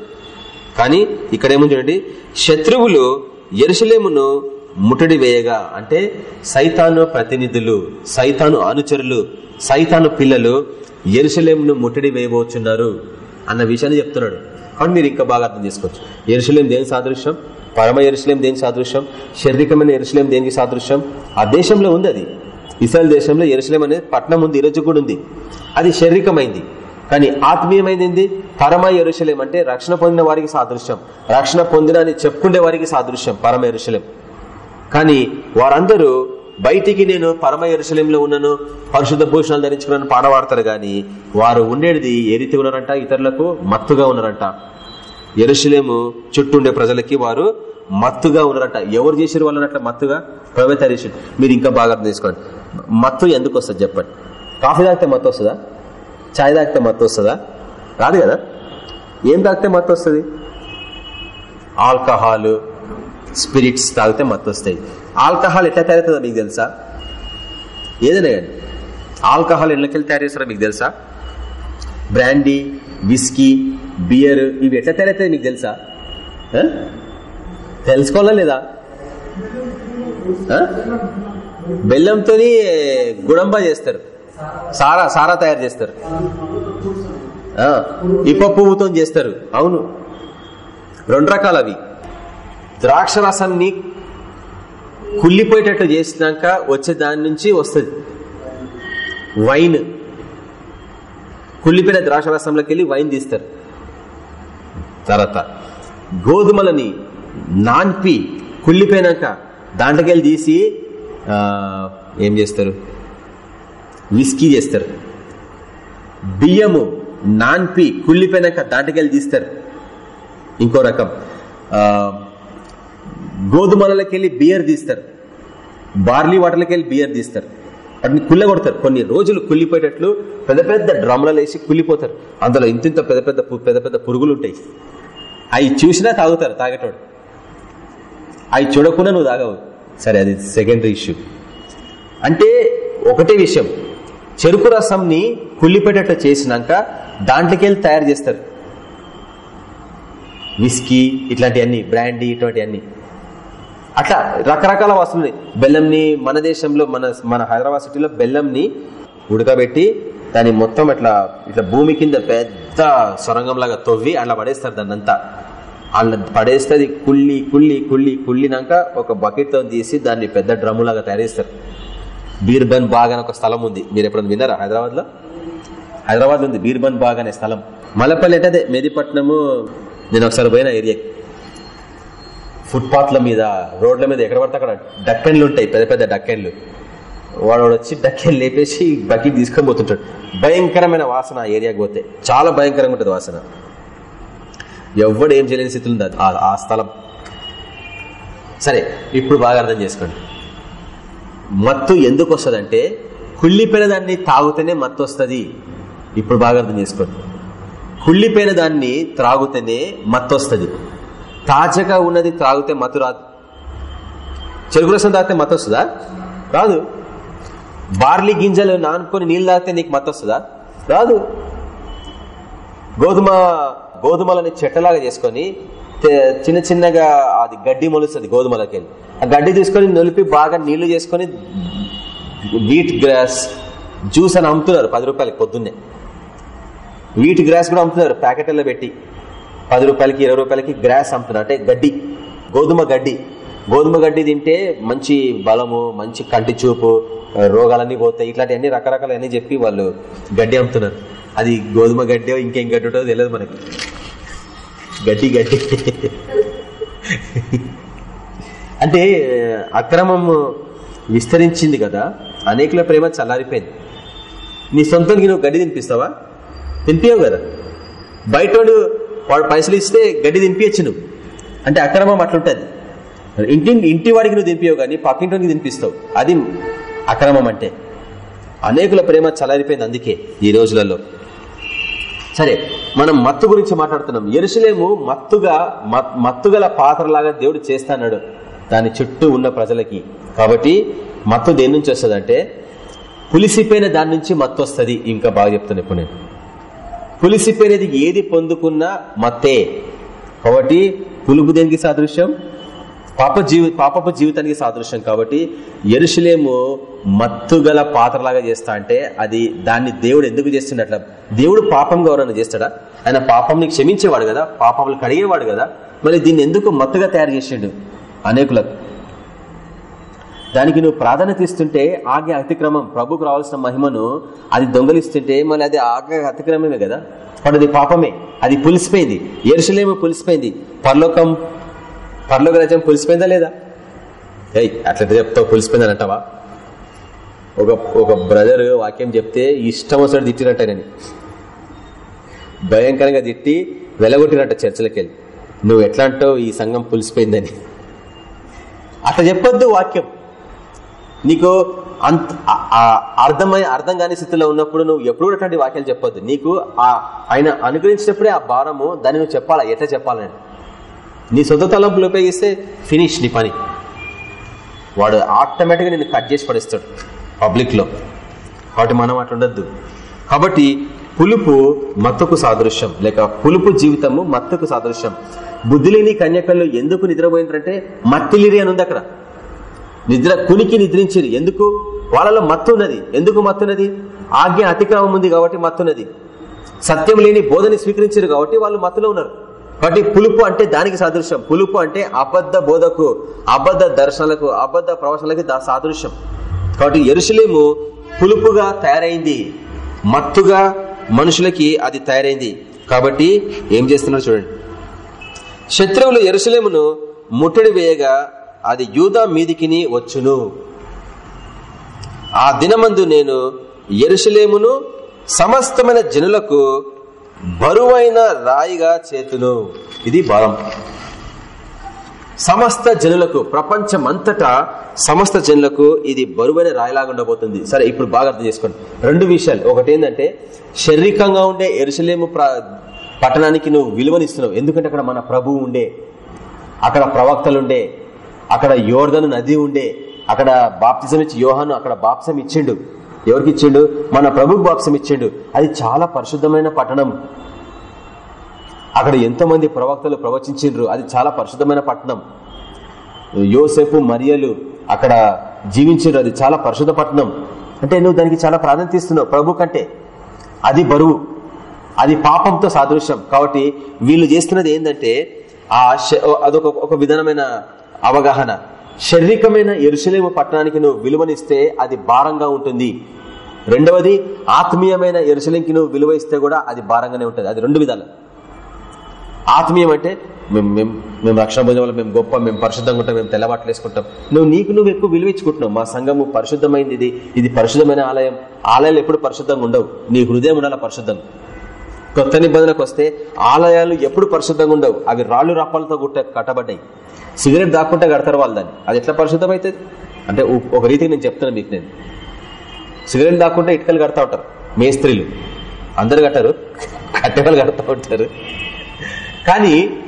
కానీ ఇక్కడేమో చూడండి. శత్రువులు ఎరుసలేమును ముట్టడి వేయగా అంటే సైతాను ప్రతినిధులు సైతాను అనుచరులు సైతాను పిల్లలు ఎరుసలేంను ముట్టడి వేయబోచున్నారు అన్న విషయాన్ని చెప్తున్నాడు. కాబట్టి మీరు ఇంకా బాగా అర్థం చేసుకోవచ్చు. ఎరుసలేం దేని సాదృశ్యం? పరమ ఎరుసలేం దేని సాదృశ్యం? శారీరకమైన ఎరుసలేం దేనికి సాదృశ్యం? ఆ దేశంలో ఉంది అది. ఇస్రాయల్ దేశంలో ఎరుసలేం అనేది పట్నం ఉంది ఈరోజు కూడా ఉంది. అది శారీరకమైంది. కానీ ఆత్మీయమైంది పరమ ఎరుసలేం అంటే రక్షణ పొందిన వారికి సాదృశ్యం. రక్షణ పొందిన అని చెప్పుకునే వారికి సాదృశ్యం పరమ ఎరుసలేం కానీ వారందరూ బయటికి నేను పరమ ఎరుశలేంలో ఉన్నాను పరిశుద్ధ భూషణాలు ధరించుకున్నాను పాడవాడతారు గాని వారు ఉండేది ఏ రీతి ఉన్నారంట? ఇతరులకు మత్తుగా ఉన్నారంట. ఎరుశలేము చుట్టూ ఉండే ప్రజలకి వారు మత్తుగా ఉన్నారంట. ఎవరు చేసారు వాళ్ళు అట్లా మత్తుగా? ప్రవేశ మీరు ఇంకా బాగా అర్థం చేసుకోండి. మత్తు ఎందుకు వస్తుంది చెప్పండి. కాఫీ తాగితే మత్తు వస్తుందా? చాయ్ తాగితే మత్తు వస్తుందా? రాదు కదా? ఏం తాగితే మత్తు వస్తుంది? ఆల్కహాల్ స్పిరిట్స్ తాగితే మత్తు వస్తాయి. ఆల్కహాల్ ఎట్లా తయారవుతుందో మీకు తెలుసా? ఏదైనా కానీ. ఆల్కహాల్ ఎన్నికెళ్ళి తయారు చేస్తారో మీకు తెలుసా? బ్రాండీ విస్కీ బియర్ ఇవి ఎట్లా తయారవుతాయి మీకు తెలుసా? తెలుసుకోవాలా లేదా? బెల్లంతో గుడంబా చేస్తారు. సారా సారా తయారు చేస్తారు. ఇప్ప పువ్వుతో చేస్తారు. అవును. రెండు రకాలు అవి ద్రాక్ష రసాన్ని కుళ్ళిపోయేటట్టు చేసినాక వచ్చే దాని నుంచి వస్తుంది. వైన్ కుళ్ళిపోయిన ద్రాక్ష రసంలోకి వెళ్ళి వైన్ తీస్తారు. తర్వాత గోధుమలని నాన్పి కుళ్ళిపోయినాక దాంట్లోకెళ్ళి తీసి ఏం చేస్తారు? విస్కీ చేస్తారు. బియ్యము నాన్పి కుళ్ళిపోయినాక దాంట్లోకెళ్ళి తీస్తారు. ఇంకో రకం. గోధుమలకి వెళ్ళి బియర్ తీస్తారు. బార్లీ వాటర్లకి వెళ్ళి బియర్ తీస్తారు. వాటిని కుళ్ళగొడతారు. కొన్ని రోజులు కుళ్ళిపోయేటట్లు పెద్ద పెద్ద డ్రమ్లలో వేసి కుళ్ళిపోతారు. అందులో ఇంత ఇంత పెద్ద పెద్ద పెద్ద పెద్ద పురుగులు ఉంటాయి అవి చూసినా తాగుతారు తాగేటోడు. అవి చూడకుండా నువ్వు తాగవు. సరే అది సెకండరీ ఇష్యూ అంటే ఒకటే విషయం. చెరుకు రసంని కుళ్ళిపోయేటట్లు చేసినాక దాంట్లోకి వెళ్ళి తయారు చేస్తారు. విస్కీ ఇట్లాంటివన్నీ బ్రాండీ ఇటువంటివన్నీ. అట్లా రకరకాల వస్తువులు బెల్లంని మన దేశంలో మన మన హైదరాబాద్ సిటీలో బెల్లంని ఉడకబెట్టి దాన్ని మొత్తం ఇట్లా ఇట్లా భూమి కింద పెద్ద సొరంగం లాగా తవ్వి అట్లా పడేస్తారు దాన్ని అంతా అట్లా పడేస్తే అది కుళ్ళి కుళ్ళి కుళ్ళి కుళ్ళినాక ఒక బకెట్తో తీసి దాన్ని పెద్ద డ్రమ్ము లాగా తయారు చేస్తారు బీర్బన్ బాగ్ అని ఒక స్థలం ఉంది. మీరు ఎప్పుడైనా విన్నారా హైదరాబాద్లో? హైదరాబాద్ ఉంది బీర్బన్ బాగ్ అనే స్థలం. మలపల్లి అంటే అదే మెదిపట్నము నేను ఒకసారి పోయిన ఏరియాకి. ఫుట్పాత్ల మీద రోడ్ల మీద ఎక్కడ పడితే అక్కడ డక్కెన్లు ఉంటాయి పెద్ద పెద్ద డక్కెన్లు. వాడు వచ్చి డక్కెన్ లేపేసి బకెట్ తీసుకొని పోతుంటాడు. భయంకరమైన వాసన ఆ ఏరియాకి పోతే. చాలా భయంకరంగా ఉంటుంది వాసన. ఎవడు ఏం చేయలేని స్థితిలో ఉంది ఆ- స్థలం. సరే ఇప్పుడు బాగా అర్థం చేసుకోండి. మత్తు ఎందుకు వస్తుందంటే కుళ్ళిపోయిన దాన్ని తాగుతేనే మత్తు వస్తుంది. ఇప్పుడు బాగా అర్థం చేసుకోండి. కుళ్ళిపోయిన దాన్ని త్రాగుతేనే మత్తు వస్తుంది. తాజాగా ఉన్నది త్రాగితే మత్తు రాదు. చెరుకు రసం తాగితే మత్తు వస్తుందా? రాదు. బార్లీ గింజలు నానుకొని నీళ్ళు తాగితే నీకు మత్తు వస్తుందా? రాదు. గోధుమ గోధుమలని చెట్టలాగా చేసుకొని చిన్న చిన్నగా అది గడ్డి మొలుస్తుంది గోధుమలకి. ఆ గడ్డి తీసుకొని నొలిపి బాగా నీళ్ళు చేసుకొని వీట్ గ్రాస్ జ్యూస్ అని అమ్ముతున్నారు పది రూపాయలకి పొద్దున్నే. వీట్ గ్రాస్ కూడా అమ్ముతున్నారు ప్యాకెట్లలో పెట్టి. పది రూపాయలకి ఇరవై రూపాయలకి గ్రాస్ అమ్ముతున్నారు. అంటే గడ్డి గోధుమ గడ్డి. గోధుమ గడ్డి తింటే మంచి బలము మంచి కంటి చూపు రోగాలన్నీ పోతాయి. ఇట్లాంటి రకరకాల అన్ని చెప్పి వాళ్ళు గడ్డి అమ్ముతున్నారు. అది గోధుమ గడ్డి ఇంకేం గడ్డి ఉంటుందో తెలియదు మనకి. గడ్డి గడ్డి. అంటే అక్రమం విస్తరించింది కదా అనేకుల ప్రేమ చల్లారిపోయింది. నీ సొంతానికి నువ్వు గడ్డి తినిపిస్తావా? తినిపించవు కదా. బయటోడు వాడు పైసలు ఇస్తే గడ్డి తినిపించచ్చు నువ్వు. అంటే అక్రమం అట్లుంటది. ఇంటి ఇంటి వాడికి నువ్వు తినిపించవు కానీ పక్కింటికి దింపిస్తావు అది అక్రమం అంటే. అనేకుల ప్రేమ చలారిపోయింది అందుకే ఈ రోజులలో. సరే మనం మత్తు గురించి మాట్లాడుతున్నాం. ఎరుసలేము మత్తుగా మత్- మత్తుగల పాత్రలాగా దేవుడు చేస్తాడు దాని చుట్టూ ఉన్న ప్రజలకి. కాబట్టి మత్తు దేని నుంచి వస్తుంది అంటే పులిసిపోయిన దాని నుంచి మత్తు వస్తుంది. ఇంకా బాగా చెప్తాను ఇప్పుడు నేను. పులిసిపోయినది ఏది పొందుకున్నా మత్తే కాబట్టి పులుపు దేనికి సాదృశ్యం? పాప జీవి పాపపు జీవితానికి సాదృశ్యం కాబట్టి ఎరుషులేము మత్తుగల పాత్రలాగా చేస్తా అంటే అది దాన్ని దేవుడు ఎందుకు చేస్తున్నట్ల దేవుడు పాపంగా ఎవరైనా చేస్తాడా? ఆయన పాపంని క్షమించేవాడు కదా పాపములు కడిగేవాడు కదా మరి దీన్ని ఎందుకు మత్తుగా తయారు చేసిండు? అనేకులకు. దానికి నువ్వు ప్రాధాన్యత ఇస్తుంటే ఆజ్ఞ అతిక్రమం ప్రభుకు రావాల్సిన మహిమను అది దొంగలిస్తుంటే మళ్ళీ అది ఆజ్ఞ అతిక్రమమే కదా? వాడు అది పాపమే. అది పులిసిపోయింది. ఎరుసలేమో పులిసిపోయింది. పరలోకం పరలోక రాజ్యం పులిసిపోయిందా లేదా? ఏయ్ అట్లా చెప్తావు? పులిసిపోయిందని అంటావా? ఒక ఒక బ్రదర్ వాక్యం చెప్తే ఇష్టం వస్తాడు తిట్టినట్ట నేను. భయంకరంగా తిట్టి వెలగొట్టినట్ట చర్చలకు వెళ్ళి నువ్వు ఎట్లా అంటావు? ఈ సంఘం పులిసిపోయిందని. అట్లా చెప్పొద్దు వాక్యం. నీకు అంత అర్థమై అర్థం కాని స్థితిలో ఉన్నప్పుడు నువ్వు ఎప్పుడు కూడా అట్లాంటి వాక్యాలు చెప్పొద్దు. నీకు ఆయన అనుగ్రహించినప్పుడే ఆ భారము దాన్ని నువ్వు చెప్పాలా? ఎట్లా చెప్పాలని? నీ సొంత తలంపులు ఉపయోగిస్తే ఫినిష్ నీ పని. వాడు ఆటోమేటిక్గా నేను కట్ చేసి పడిస్తాడు పబ్లిక్లో కాబట్టి మనం అటుండద్దు కాబట్టి పులుపు మత్తుకు సాదృశ్యం. లేక పులుపు జీవితము మత్తుకు సాదృశ్యం. బుద్ధి లేని కన్యకలు ఎందుకు నిద్రపోయిందంటే మత్తిలిరి అని ఉంది అక్కడ. నిద్ర కునికి నిద్రించిరి ఎందుకు? వాళ్ళలో మత్తు ఉన్నది ఎందుకు మత్తున్నది? ఆజ్ఞ అతిక్రమం ఉంది కాబట్టి మత్తున్నది. సత్యం లేని బోధని స్వీకరించారు కాబట్టి వాళ్ళు మత్తులో ఉన్నారు. కాబట్టి పులుపు అంటే దానికి సాదృశ్యం. పులుపు అంటే అబద్ధ బోధకు అబద్ధ దర్శనలకు అబద్ధ ప్రవచనలకు సాదృశ్యం. కాబట్టి ఎరుసలేము పులుపుగా తయారైంది. మత్తుగా మనుషులకి అది తయారైంది. కాబట్టి ఏం చేస్తున్నారు చూడండి. శత్రువులు ఎరుసలేమును ముట్టడి వేయగా అది యూదా మీదికిని వచ్చును. ఆ దినమందు నేను ఎరుసలేమును సమస్తమైన జనులకు బరువైన రాయిగా చేతును. ఇది బలం సమస్త జనులకు ప్రపంచం అంతటా సమస్త జనులకు ఇది బరువైన రాయిలాగా ఉండబోతుంది. సరే ఇప్పుడు బాగా అర్థం చేసుకోండి. రెండు విషయాలు. ఒకటి ఏంటంటే శారీరకంగా ఉండే ఎరుసలేము పట్టణానికి నువ్వు విలువనిస్తున్నావు. ఎందుకంటే అక్కడ మన ప్రభువు ఉండే అక్కడ ప్రవక్తలుండే అక్కడ యోర్ధను నది ఉండే అక్కడ బాప్తిజం ఇచ్చి యోహాను అక్కడ బాప్సం ఇచ్చిండు ఎవరికి ఇచ్చిండు మన ప్రభు బాప్సం ఇచ్చిండు అది చాలా పరిశుద్ధమైన పట్టణం. అక్కడ ఎంతో మంది ప్రవక్తలు ప్రవచించిండ్రు. అది చాలా పరిశుద్ధమైన పట్టణం. యోసేపు మరియలు అక్కడ జీవించారు అది చాలా పరిశుద్ధ పట్టణం. అంటే నువ్వు దానికి చాలా ప్రాధాన్యత ఇస్తున్నావు. ప్రభు కంటే. అది బరువు. అది పాపంతో సాదృశ్యం. కాబట్టి వీళ్ళు చేస్తున్నది ఏంటంటే ఆ అదొక ఒక విధానమైన అవగాహన. శారీరకమైన ఎరుసలేము పట్టణానికి నువ్వు విలువనిస్తే అది భారంగా ఉంటుంది. రెండవది ఆత్మీయమైన ఎరుసలింకి నువ్వు విలువ ఇస్తే కూడా అది భారంగానే ఉంటుంది. అది రెండు విధాలు. ఆత్మీయం అంటే మేము మేము మేము రక్షణ భోజనం వల్ల మేము గొప్ప మేము పరిశుద్ధంగా ఉంటాం మేము తెల్లబాట్లు వేసుకుంటాం. నువ్వు నీకు నువ్వు ఎక్కువ విలువ ఇచ్చుకుంటున్నావు. మా సంఘము పరిశుద్ధమైంది ఇది. ఇది పరిశుద్ధమైన ఆలయం. ఆలయాలు ఎప్పుడు పరిశుద్ధంగా ఉండవు. నీ హృదయం ఉండాల పరిశుద్ధంగా కొత్త నిబంధనకు వస్తే ఆలయాలు ఎప్పుడు పరిశుద్ధంగా ఉండవు. అవి రాళ్ళు రప్పలతో గుట్ట కట్టబడ్డాయి. సిగరెట్ దాక్కుంటే కడతారు వాళ్ళు దాన్ని అది ఎట్లా పరిశుద్ధం అవుతుంది అంటే ఒక రీతికి నేను చెప్తున్నాను మీకు నేను. సిగరెట్ దాక్కుంటే ఇటుకలు కడతా ఉంటారు. మేస్త్రీలు అందరు కట్టరు. కట్టెలు కడతా ఉంటారు. కానీ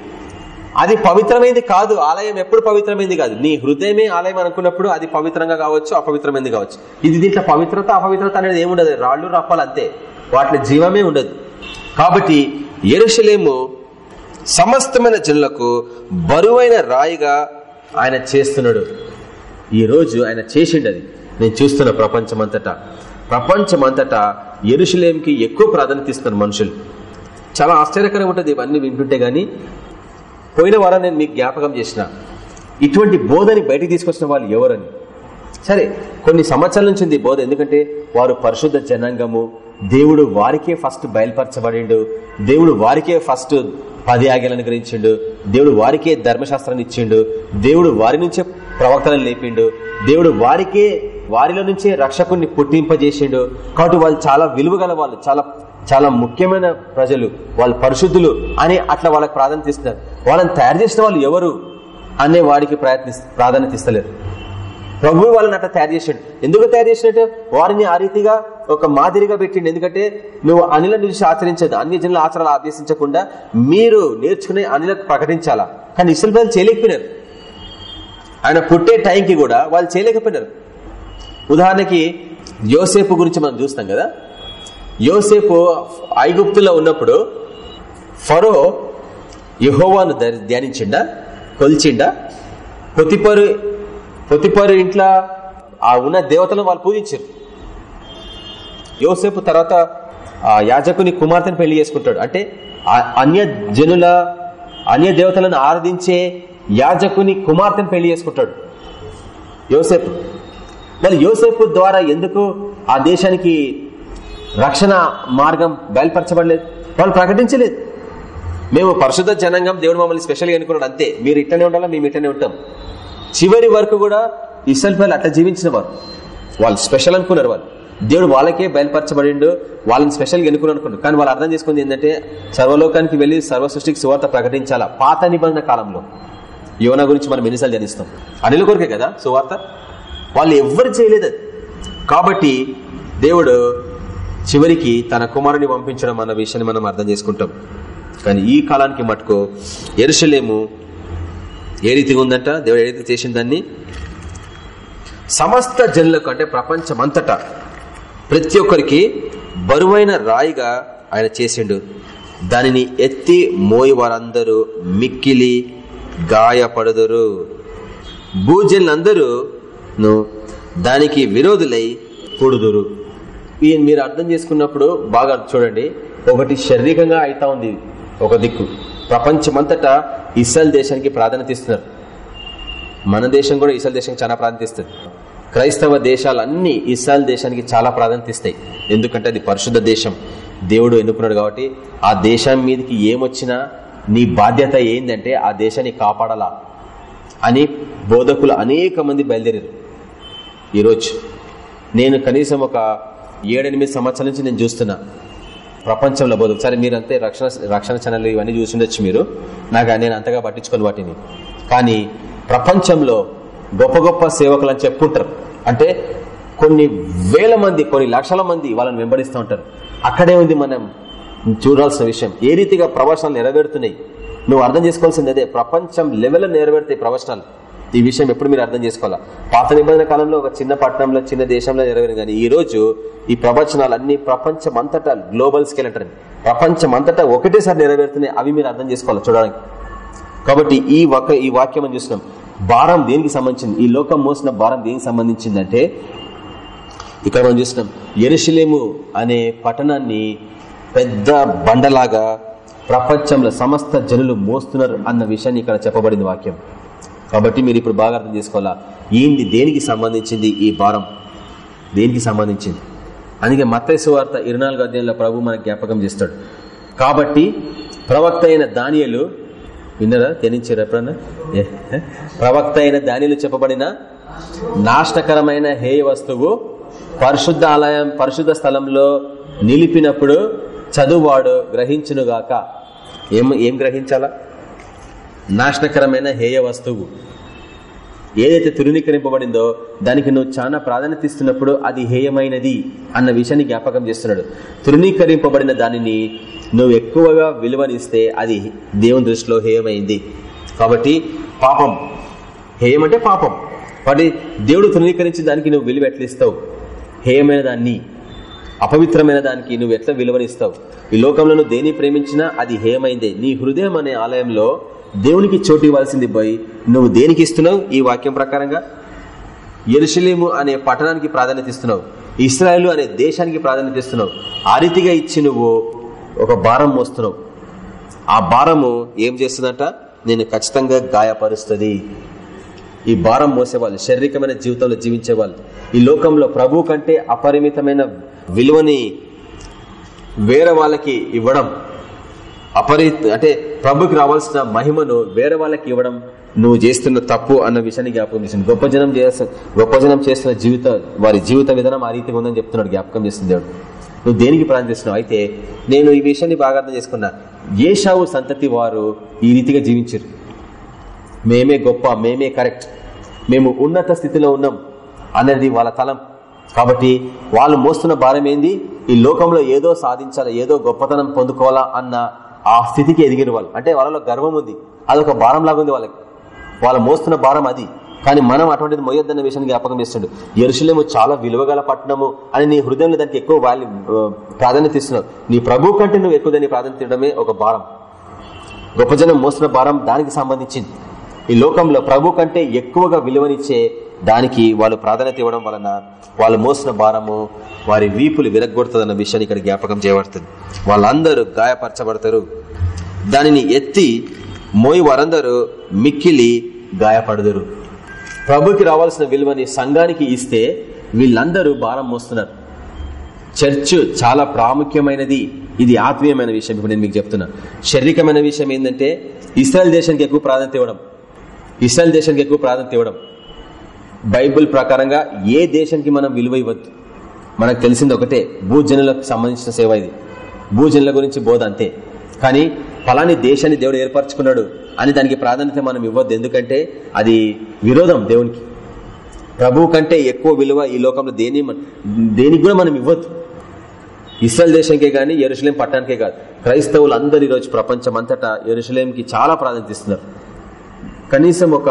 అది పవిత్రమైంది కాదు. ఆలయం ఎప్పుడు పవిత్రమైంది కాదు. నీ హృదయమే ఆలయం అనుకున్నప్పుడు అది పవిత్రంగా కావచ్చు అపవిత్రమైంది కావచ్చు. ఇది దీంట్లో పవిత్రత అపవిత్రత అనేది ఏముండదు. రాళ్ళు రప్పాలు అంతే. వాటి జీవమే ఉండదు. కాబట్టి ఎరుషలేము సమస్తమైన జనులకు బరువైన రాయిగా ఆయన చేస్తున్నాడు. ఈరోజు ఆయన చేసిండు అది నేను చూస్తున్న ప్రపంచమంతటా. ప్రపంచమంతటా ఎరుషులేంకి ఎక్కువ ప్రాధాన్యత ఇస్తున్నారు మనుషులు. చాలా ఆశ్చర్యకరంగా ఉంటుంది ఇవన్నీ వింటుంటే గానీ. పోయిన వారం నేను మీకు జ్ఞాపకం చేసిన. ఇటువంటి బోధని బయటికి తీసుకొచ్చిన వాళ్ళు ఎవరని. సరే కొన్ని సంవత్సరాల నుంచి ఉంది బోధ. ఎందుకంటే వారు పరిశుద్ధ జనాంగము దేవుడు వారికే ఫస్ట్ బయలుపరచబడిండు. దేవుడు వారికే ఫస్ట్ పది ఆగ్యాలను గ్రహించిండు దేవుడు వారికే ధర్మశాస్త్రాన్ని ఇచ్చిండు. దేవుడు వారి నుంచే ప్రవక్తలను లేపిండు. దేవుడు వారికే వారిలో నుంచే రక్షకుని పుట్టింపజేసిండు. కాబట్టి వాళ్ళు చాలా విలువ వాళ్ళు చాలా చాలా ముఖ్యమైన ప్రజలు వాళ్ళు పరిశుద్ధులు అని అట్లా వాళ్ళకి ప్రాధాన్యత ఇస్తున్నారు. వాళ్ళని తయారు చేసిన వాళ్ళు ఎవరు అనే వాడికి ప్రయత్ని ప్రాధాన్యత ఇస్తలేరు. ప్రభు వాళ్ళని అట్లా తయారు చేసాడు. ఎందుకు తయారు చేసినట్టు? వారిని ఆ రీతిగా ఒక మాదిరిగా పెట్టిండు. ఎందుకంటే నువ్వు అనిల నుంచి ఆచరించదు అన్ని జనుల ఆచరణ ఆదేశించకుండా మీరు నేర్చుకునే అనిలకు ప్రకటించాలా. కానీ ఇసులు ప్రజలు చేయలేకపోయినారు. ఆయన పుట్టే టైంకి కూడా వాళ్ళు చేయలేకపోయినారు. ఉదాహరణకి యోసేపు గురించి మనం చూస్తాం కదా. యోసేపు ఐగుప్తులో ఉన్నప్పుడు ఫరో యహోవాను ధ్యానించిండా? కొలిచిండా? పొతిపరు పొతిపరు ఇంట్లో ఆ ఉన్న దేవతలను వాళ్ళు పూజించారు. యోసేపు తర్వాత ఆ యాజకుని కుమార్తెను పెళ్ళి చేసుకుంటాడు. అంటే అన్య జనుల అన్య దేవతలను ఆరాధించే యాజకుని కుమార్తెను పెళ్ళి చేసుకుంటాడు యోసేపు. మరి యోసేపు ద్వారా ఎందుకు ఆ దేశానికి రక్షణ మార్గం బయలుపరచబడలేదు? వాళ్ళు ప్రకటించలేదు. మేము పరిశుద్ధ జనాంగం దేవుడు మమ్మల్ని స్పెషల్గా ఎన్నుకున్నాడు అంతే. మీరు ఇట్లనే ఉండాలా మేము ఇట్లనే ఉంటాం. చివరి వరకు కూడా ఇసల్ఫల్ అట్లా జీవించిన వారు. వాళ్ళు స్పెషల్ అనుకున్నారు వాళ్ళు. దేవుడు వాళ్ళకే బయలుపరచబడిండు వాళ్ళని స్పెషల్గా ఎన్నుకుని అనుకుంటు కానీ వాళ్ళు అర్థం చేసుకుంది ఏంటంటే సర్వలోకానికి వెళ్ళి సర్వ సృష్టికి సువార్త ప్రకటించాలా? పాత నిబంధన కాలంలో. యోన గురించి మనం ఎన్నిసార్లు జనిస్తాం అనిల కొరకే కదా సువార్త? వాళ్ళు ఎవ్వరు చేయలేదు కాబట్టి దేవుడు చివరికి తన కుమారుని పంపించడం అన్న విషయాన్ని మనం అర్థం చేసుకుంటాం. కానీ ఈ కాలానికి మటుకు ఎరుసలేము ఏ రీతిగా ఉందంట? దేవుడు ఏ రీతి చేసిన దాన్ని? సమస్త జనులకు అంటే ప్రపంచమంతటా ప్రతి ఒక్కరికి బరువైన రాయిగా ఆయన చేసిండు. దానిని ఎత్తి మోయి వారందరూ మిక్కిలి గాయపడుదురు. భూజనులందరూ దానికి విరోధులై కూడుదురు. ఈయన మీరు అర్థం చేసుకున్నప్పుడు బాగా చూడండి. ఒకటి శారీరకంగా అయితా ఉంది ఒక దిక్కు. ప్రపంచమంతటా ఇస్రాయల్ దేశానికి ప్రాధాన్యత ఇస్తున్నారు. మన దేశం కూడా ఇస్రాయల్ దేశానికి చాలా ప్రాధాన్యత ఇస్తుంది. క్రైస్తవ దేశాలన్నీ ఇస్రాయల్ దేశానికి చాలా ప్రాధాన్యత ఇస్తాయి. ఎందుకంటే అది పరిశుద్ధ దేశం. దేవుడు ఎన్నుకున్నాడు కాబట్టి ఆ దేశం మీదకి ఏమొచ్చినా నీ బాధ్యత ఏంటంటే ఆ దేశాన్ని కాపాడాలా అని బోధకులు అనేక మంది బయలుదేరారు. ఈరోజు నేను కనీసం ఒక ఏడెనిమిది సంవత్సరాల నుంచి నేను చూస్తున్నా ప్రపంచంలో బోధకు సరే మీరంతే రక్షణ రక్షణ ఛానల్ ఇవన్నీ చూసిండొచ్చు మీరు. నాకు నేను అంతగా పట్టించుకొని వాటిని. కానీ ప్రపంచంలో గొప్ప గొప్ప సేవకులు అని చెప్పుకుంటారు. అంటే కొన్ని వేల మంది కొన్ని లక్షల మంది వాళ్ళని వెంబడిస్తూ ఉంటారు. అక్కడే ఉంది మనం చూడాల్సిన విషయం. ఏ రీతిగా ప్రవచనాలు నెరవేరుతున్నాయి? నువ్వు అర్థం చేసుకోవాల్సింది అదే. ప్రపంచం లెవెల్ నెరవేరుతాయి ప్రవచనాలు. ఈ విషయం ఎప్పుడు మీరు అర్థం చేసుకోవాలా? పాత నిబంధన కాలంలో ఒక చిన్న పట్టణంలో చిన్న దేశంలో నెరవేరు కానీ ఈ రోజు ఈ ప్రవచనాలు అన్ని ప్రపంచం అంతటా గ్లోబల్ స్కేల్ అంటారు. ప్రపంచం అంతటా ఒకటేసారి నెరవేరుతున్నాయి. అవి మీరు అర్థం చేసుకోవాలి చూడడానికి? కాబట్టి ఈ ఒక ఈ వాక్యం అని చూసినాం భారం దేనికి సంబంధించింది? ఈ లోకం మోసిన భారం దేనికి సంబంధించిందంటే ఇక్కడ మనం చూస్తున్నాం ఎరుషలేము అనే పట్టణాన్ని పెద్ద బండలాగా ప్రపంచంలో సమస్త జనులు మోస్తున్నారు అన్న విషయాన్ని ఇక్కడ చెప్పబడింది వాక్యం. కాబట్టి మీరు ఇప్పుడు బాగా అర్థం చేసుకోవాలా? ఏంది దేనికి సంబంధించింది ఈ భారం? దేనికి సంబంధించింది? అందుకే మత్స్సు వార్త ఇరునాలుగు అధ్యాయంలో ప్రభు మనకు జ్ఞాపకం చేస్తాడు. కాబట్టి ప్రవక్త అయిన దానియలు విన్నారా? ధ్యానించారు ఎప్పుడన్నా? ప్రవక్త అయిన దానిలు చెప్పబడిన నాశనకరమైన హేయ వస్తువు పరిశుద్ధ ఆలయం పరిశుద్ధ స్థలంలో నిలిపినప్పుడు చదువువాడు గ్రహించునుగాక. ఏం ఏం గ్రహించాలా? నాశనకరమైన హేయ వస్తువు. ఏదైతే తృణీకరింపబడిందో దానికి నువ్వు చాలా ప్రాధాన్యత ఇస్తున్నప్పుడు అది హేయమైనది అన్న విషయాన్ని జ్ఞాపకం చేస్తున్నాడు. తృణీకరింపబడిన దానిని నువ్వు ఎక్కువగా విలువనిస్తే అది దేవుని దృష్టిలో హేయమైంది. కాబట్టి పాపం. హేయం అంటే పాపం. వాటి దేవుడు తృణీకరించిన దానికి నువ్వు విలువ ఎట్లా ఇస్తావు? హేయమైన దాన్ని. అపవిత్రమైన దానికి నువ్వు ఎట్లా విలువనిస్తావు? ఈ లోకంలో నువ్వు దేని ప్రేమించినా అది హేయమైందే. నీ హృదయం అనే ఆలయంలో దేవునికి చోటు ఇవ్వాల్సింది పోయి నువ్వు దేనికి ఇస్తున్నావు ఈ వాక్యం ప్రకారంగా? ఎరుషలేము అనే పట్టణానికి ప్రాధాన్యత ఇస్తున్నావు. ఇస్రాయలు అనే దేశానికి ప్రాధాన్యత ఇస్తున్నావు. ఆ రీతిగా ఇచ్చి నువ్వు ఒక భారం మోస్తున్నావు. ఆ భారము ఏం చేస్తుందంట? నేను ఖచ్చితంగా గాయపరుస్తుంది. ఈ భారం మోసేవాళ్ళు శారీరకమైన జీవితంలో జీవించే వాళ్ళు ఈ లోకంలో ప్రభు కంటే అపరిమితమైన విలువని వేరే వాళ్ళకి ఇవ్వడం అపరి అంటే ప్రభుకి రావాల్సిన మహిమను వేరే వాళ్ళకి ఇవ్వడం నువ్వు చేస్తున్న తప్పు అన్న విషయాన్ని జ్ఞాపకం చేసింది. గొప్ప జనం చేస్తున్న గొప్ప జనం చేస్తున్న జీవిత వారి జీవిత విధానం ఆ రీతిగా ఉందని చెప్తున్నాడు జ్ఞాపకం చేస్తుంది దేవుడు. నువ్వు దేనికి ప్రాణం చేస్తున్నావు? అయితే నేను ఈ విషయాన్ని బాగా అర్థం చేసుకున్నా. ఏషావు సంతతి వారు ఈ రీతిగా జీవించారు. మేమే గొప్ప మేమే కరెక్ట్ మేము ఉన్నత స్థితిలో ఉన్నాం అనేది వాళ్ళ తలం. కాబట్టి వాళ్ళు మోస్తున్న భారం ఏంది? ఈ లోకంలో ఏదో సాధించాలా ఏదో గొప్పతనం పొందుకోవాలా అన్న ఆ స్థితికి ఎదిగిన వాళ్ళు. అంటే వాళ్ళలో గర్వం ఉంది. అదొక భారం లాగా ఉంది వాళ్ళకి. వాళ్ళు మోస్తున్న భారం అది. కానీ మనం అటువంటిది మొయ్యొద్దన్న విషయాన్ని జ్ఞాపకం చేస్తుండడు ఎరుసలేము చాలా విలువగల పట్టణము అని నీ హృదయంలో దానికి ఎక్కువ వాల్యూ ప్రాధాన్యత ఇస్తున్నావు. నీ ప్రభు కంటే నువ్వు ఎక్కువ దాన్ని ప్రాధాన్యత ఇవ్వడమే ఒక భారం. గొప్ప జనం మోస్తున్న భారం దానికి సంబంధించింది. ఈ లోకంలో ప్రభు కంటే ఎక్కువగా విలువనిచ్చే దానికి వాళ్ళు ప్రాధాన్యత ఇవ్వడం వలన వాళ్ళు మోసిన భారము వారి వీపులు విరగొడుతుందన్న విషయాన్ని ఇక్కడ జ్ఞాపకం చేయబడుతుంది. వాళ్ళందరూ గాయపరచబడతారు. దానిని ఎత్తి మోయి వారందరూ మిక్కిలి గాయపడదురు. ప్రభుకి రావాల్సిన విలువని సంఘానికి ఇస్తే వీళ్ళందరూ భారం మోస్తున్నారు. చర్చ్ చాలా ప్రాముఖ్యమైనది. ఇది ఆత్మీయమైన విషయం. ఇప్పుడు నేను మీకు చెప్తున్నా. శారీరకమైన విషయం ఏంటంటే ఇస్రాయల్ దేశానికి ఎక్కువ ప్రాధాన్యత ఇవ్వడం. ఇస్రాయల్ దేశానికి ఎక్కువ ప్రాధాన్యత ఇవ్వడం. బైబుల్ ప్రకారంగా ఏ దేశానికి మనం విలువ ఇవ్వద్దు. మనకు తెలిసింది ఒకటే భూజనులకు సంబంధించిన సేవ ఇది. భూజనుల గురించి బోధ అంతే. కానీ ఫలాని దేశాన్ని దేవుడు ఏర్పరచుకున్నాడు అని దానికి ప్రాధాన్యత మనం ఇవ్వద్దు. ఎందుకంటే అది విరోధం దేవునికి. ప్రభు కంటే ఎక్కువ విలువ ఈ లోకంలో దేని దేనికి కూడా మనం ఇవ్వద్దు. ఇస్రాయల్ దేశంకే కానీ ఎరుసలేం పట్టణానికే కాదు. క్రైస్తవులు అందరు ఈరోజు ప్రపంచం అంతటా ఎరుసలేంకి చాలా ప్రాధాన్యత ఇస్తున్నారు. కనీసం ఒక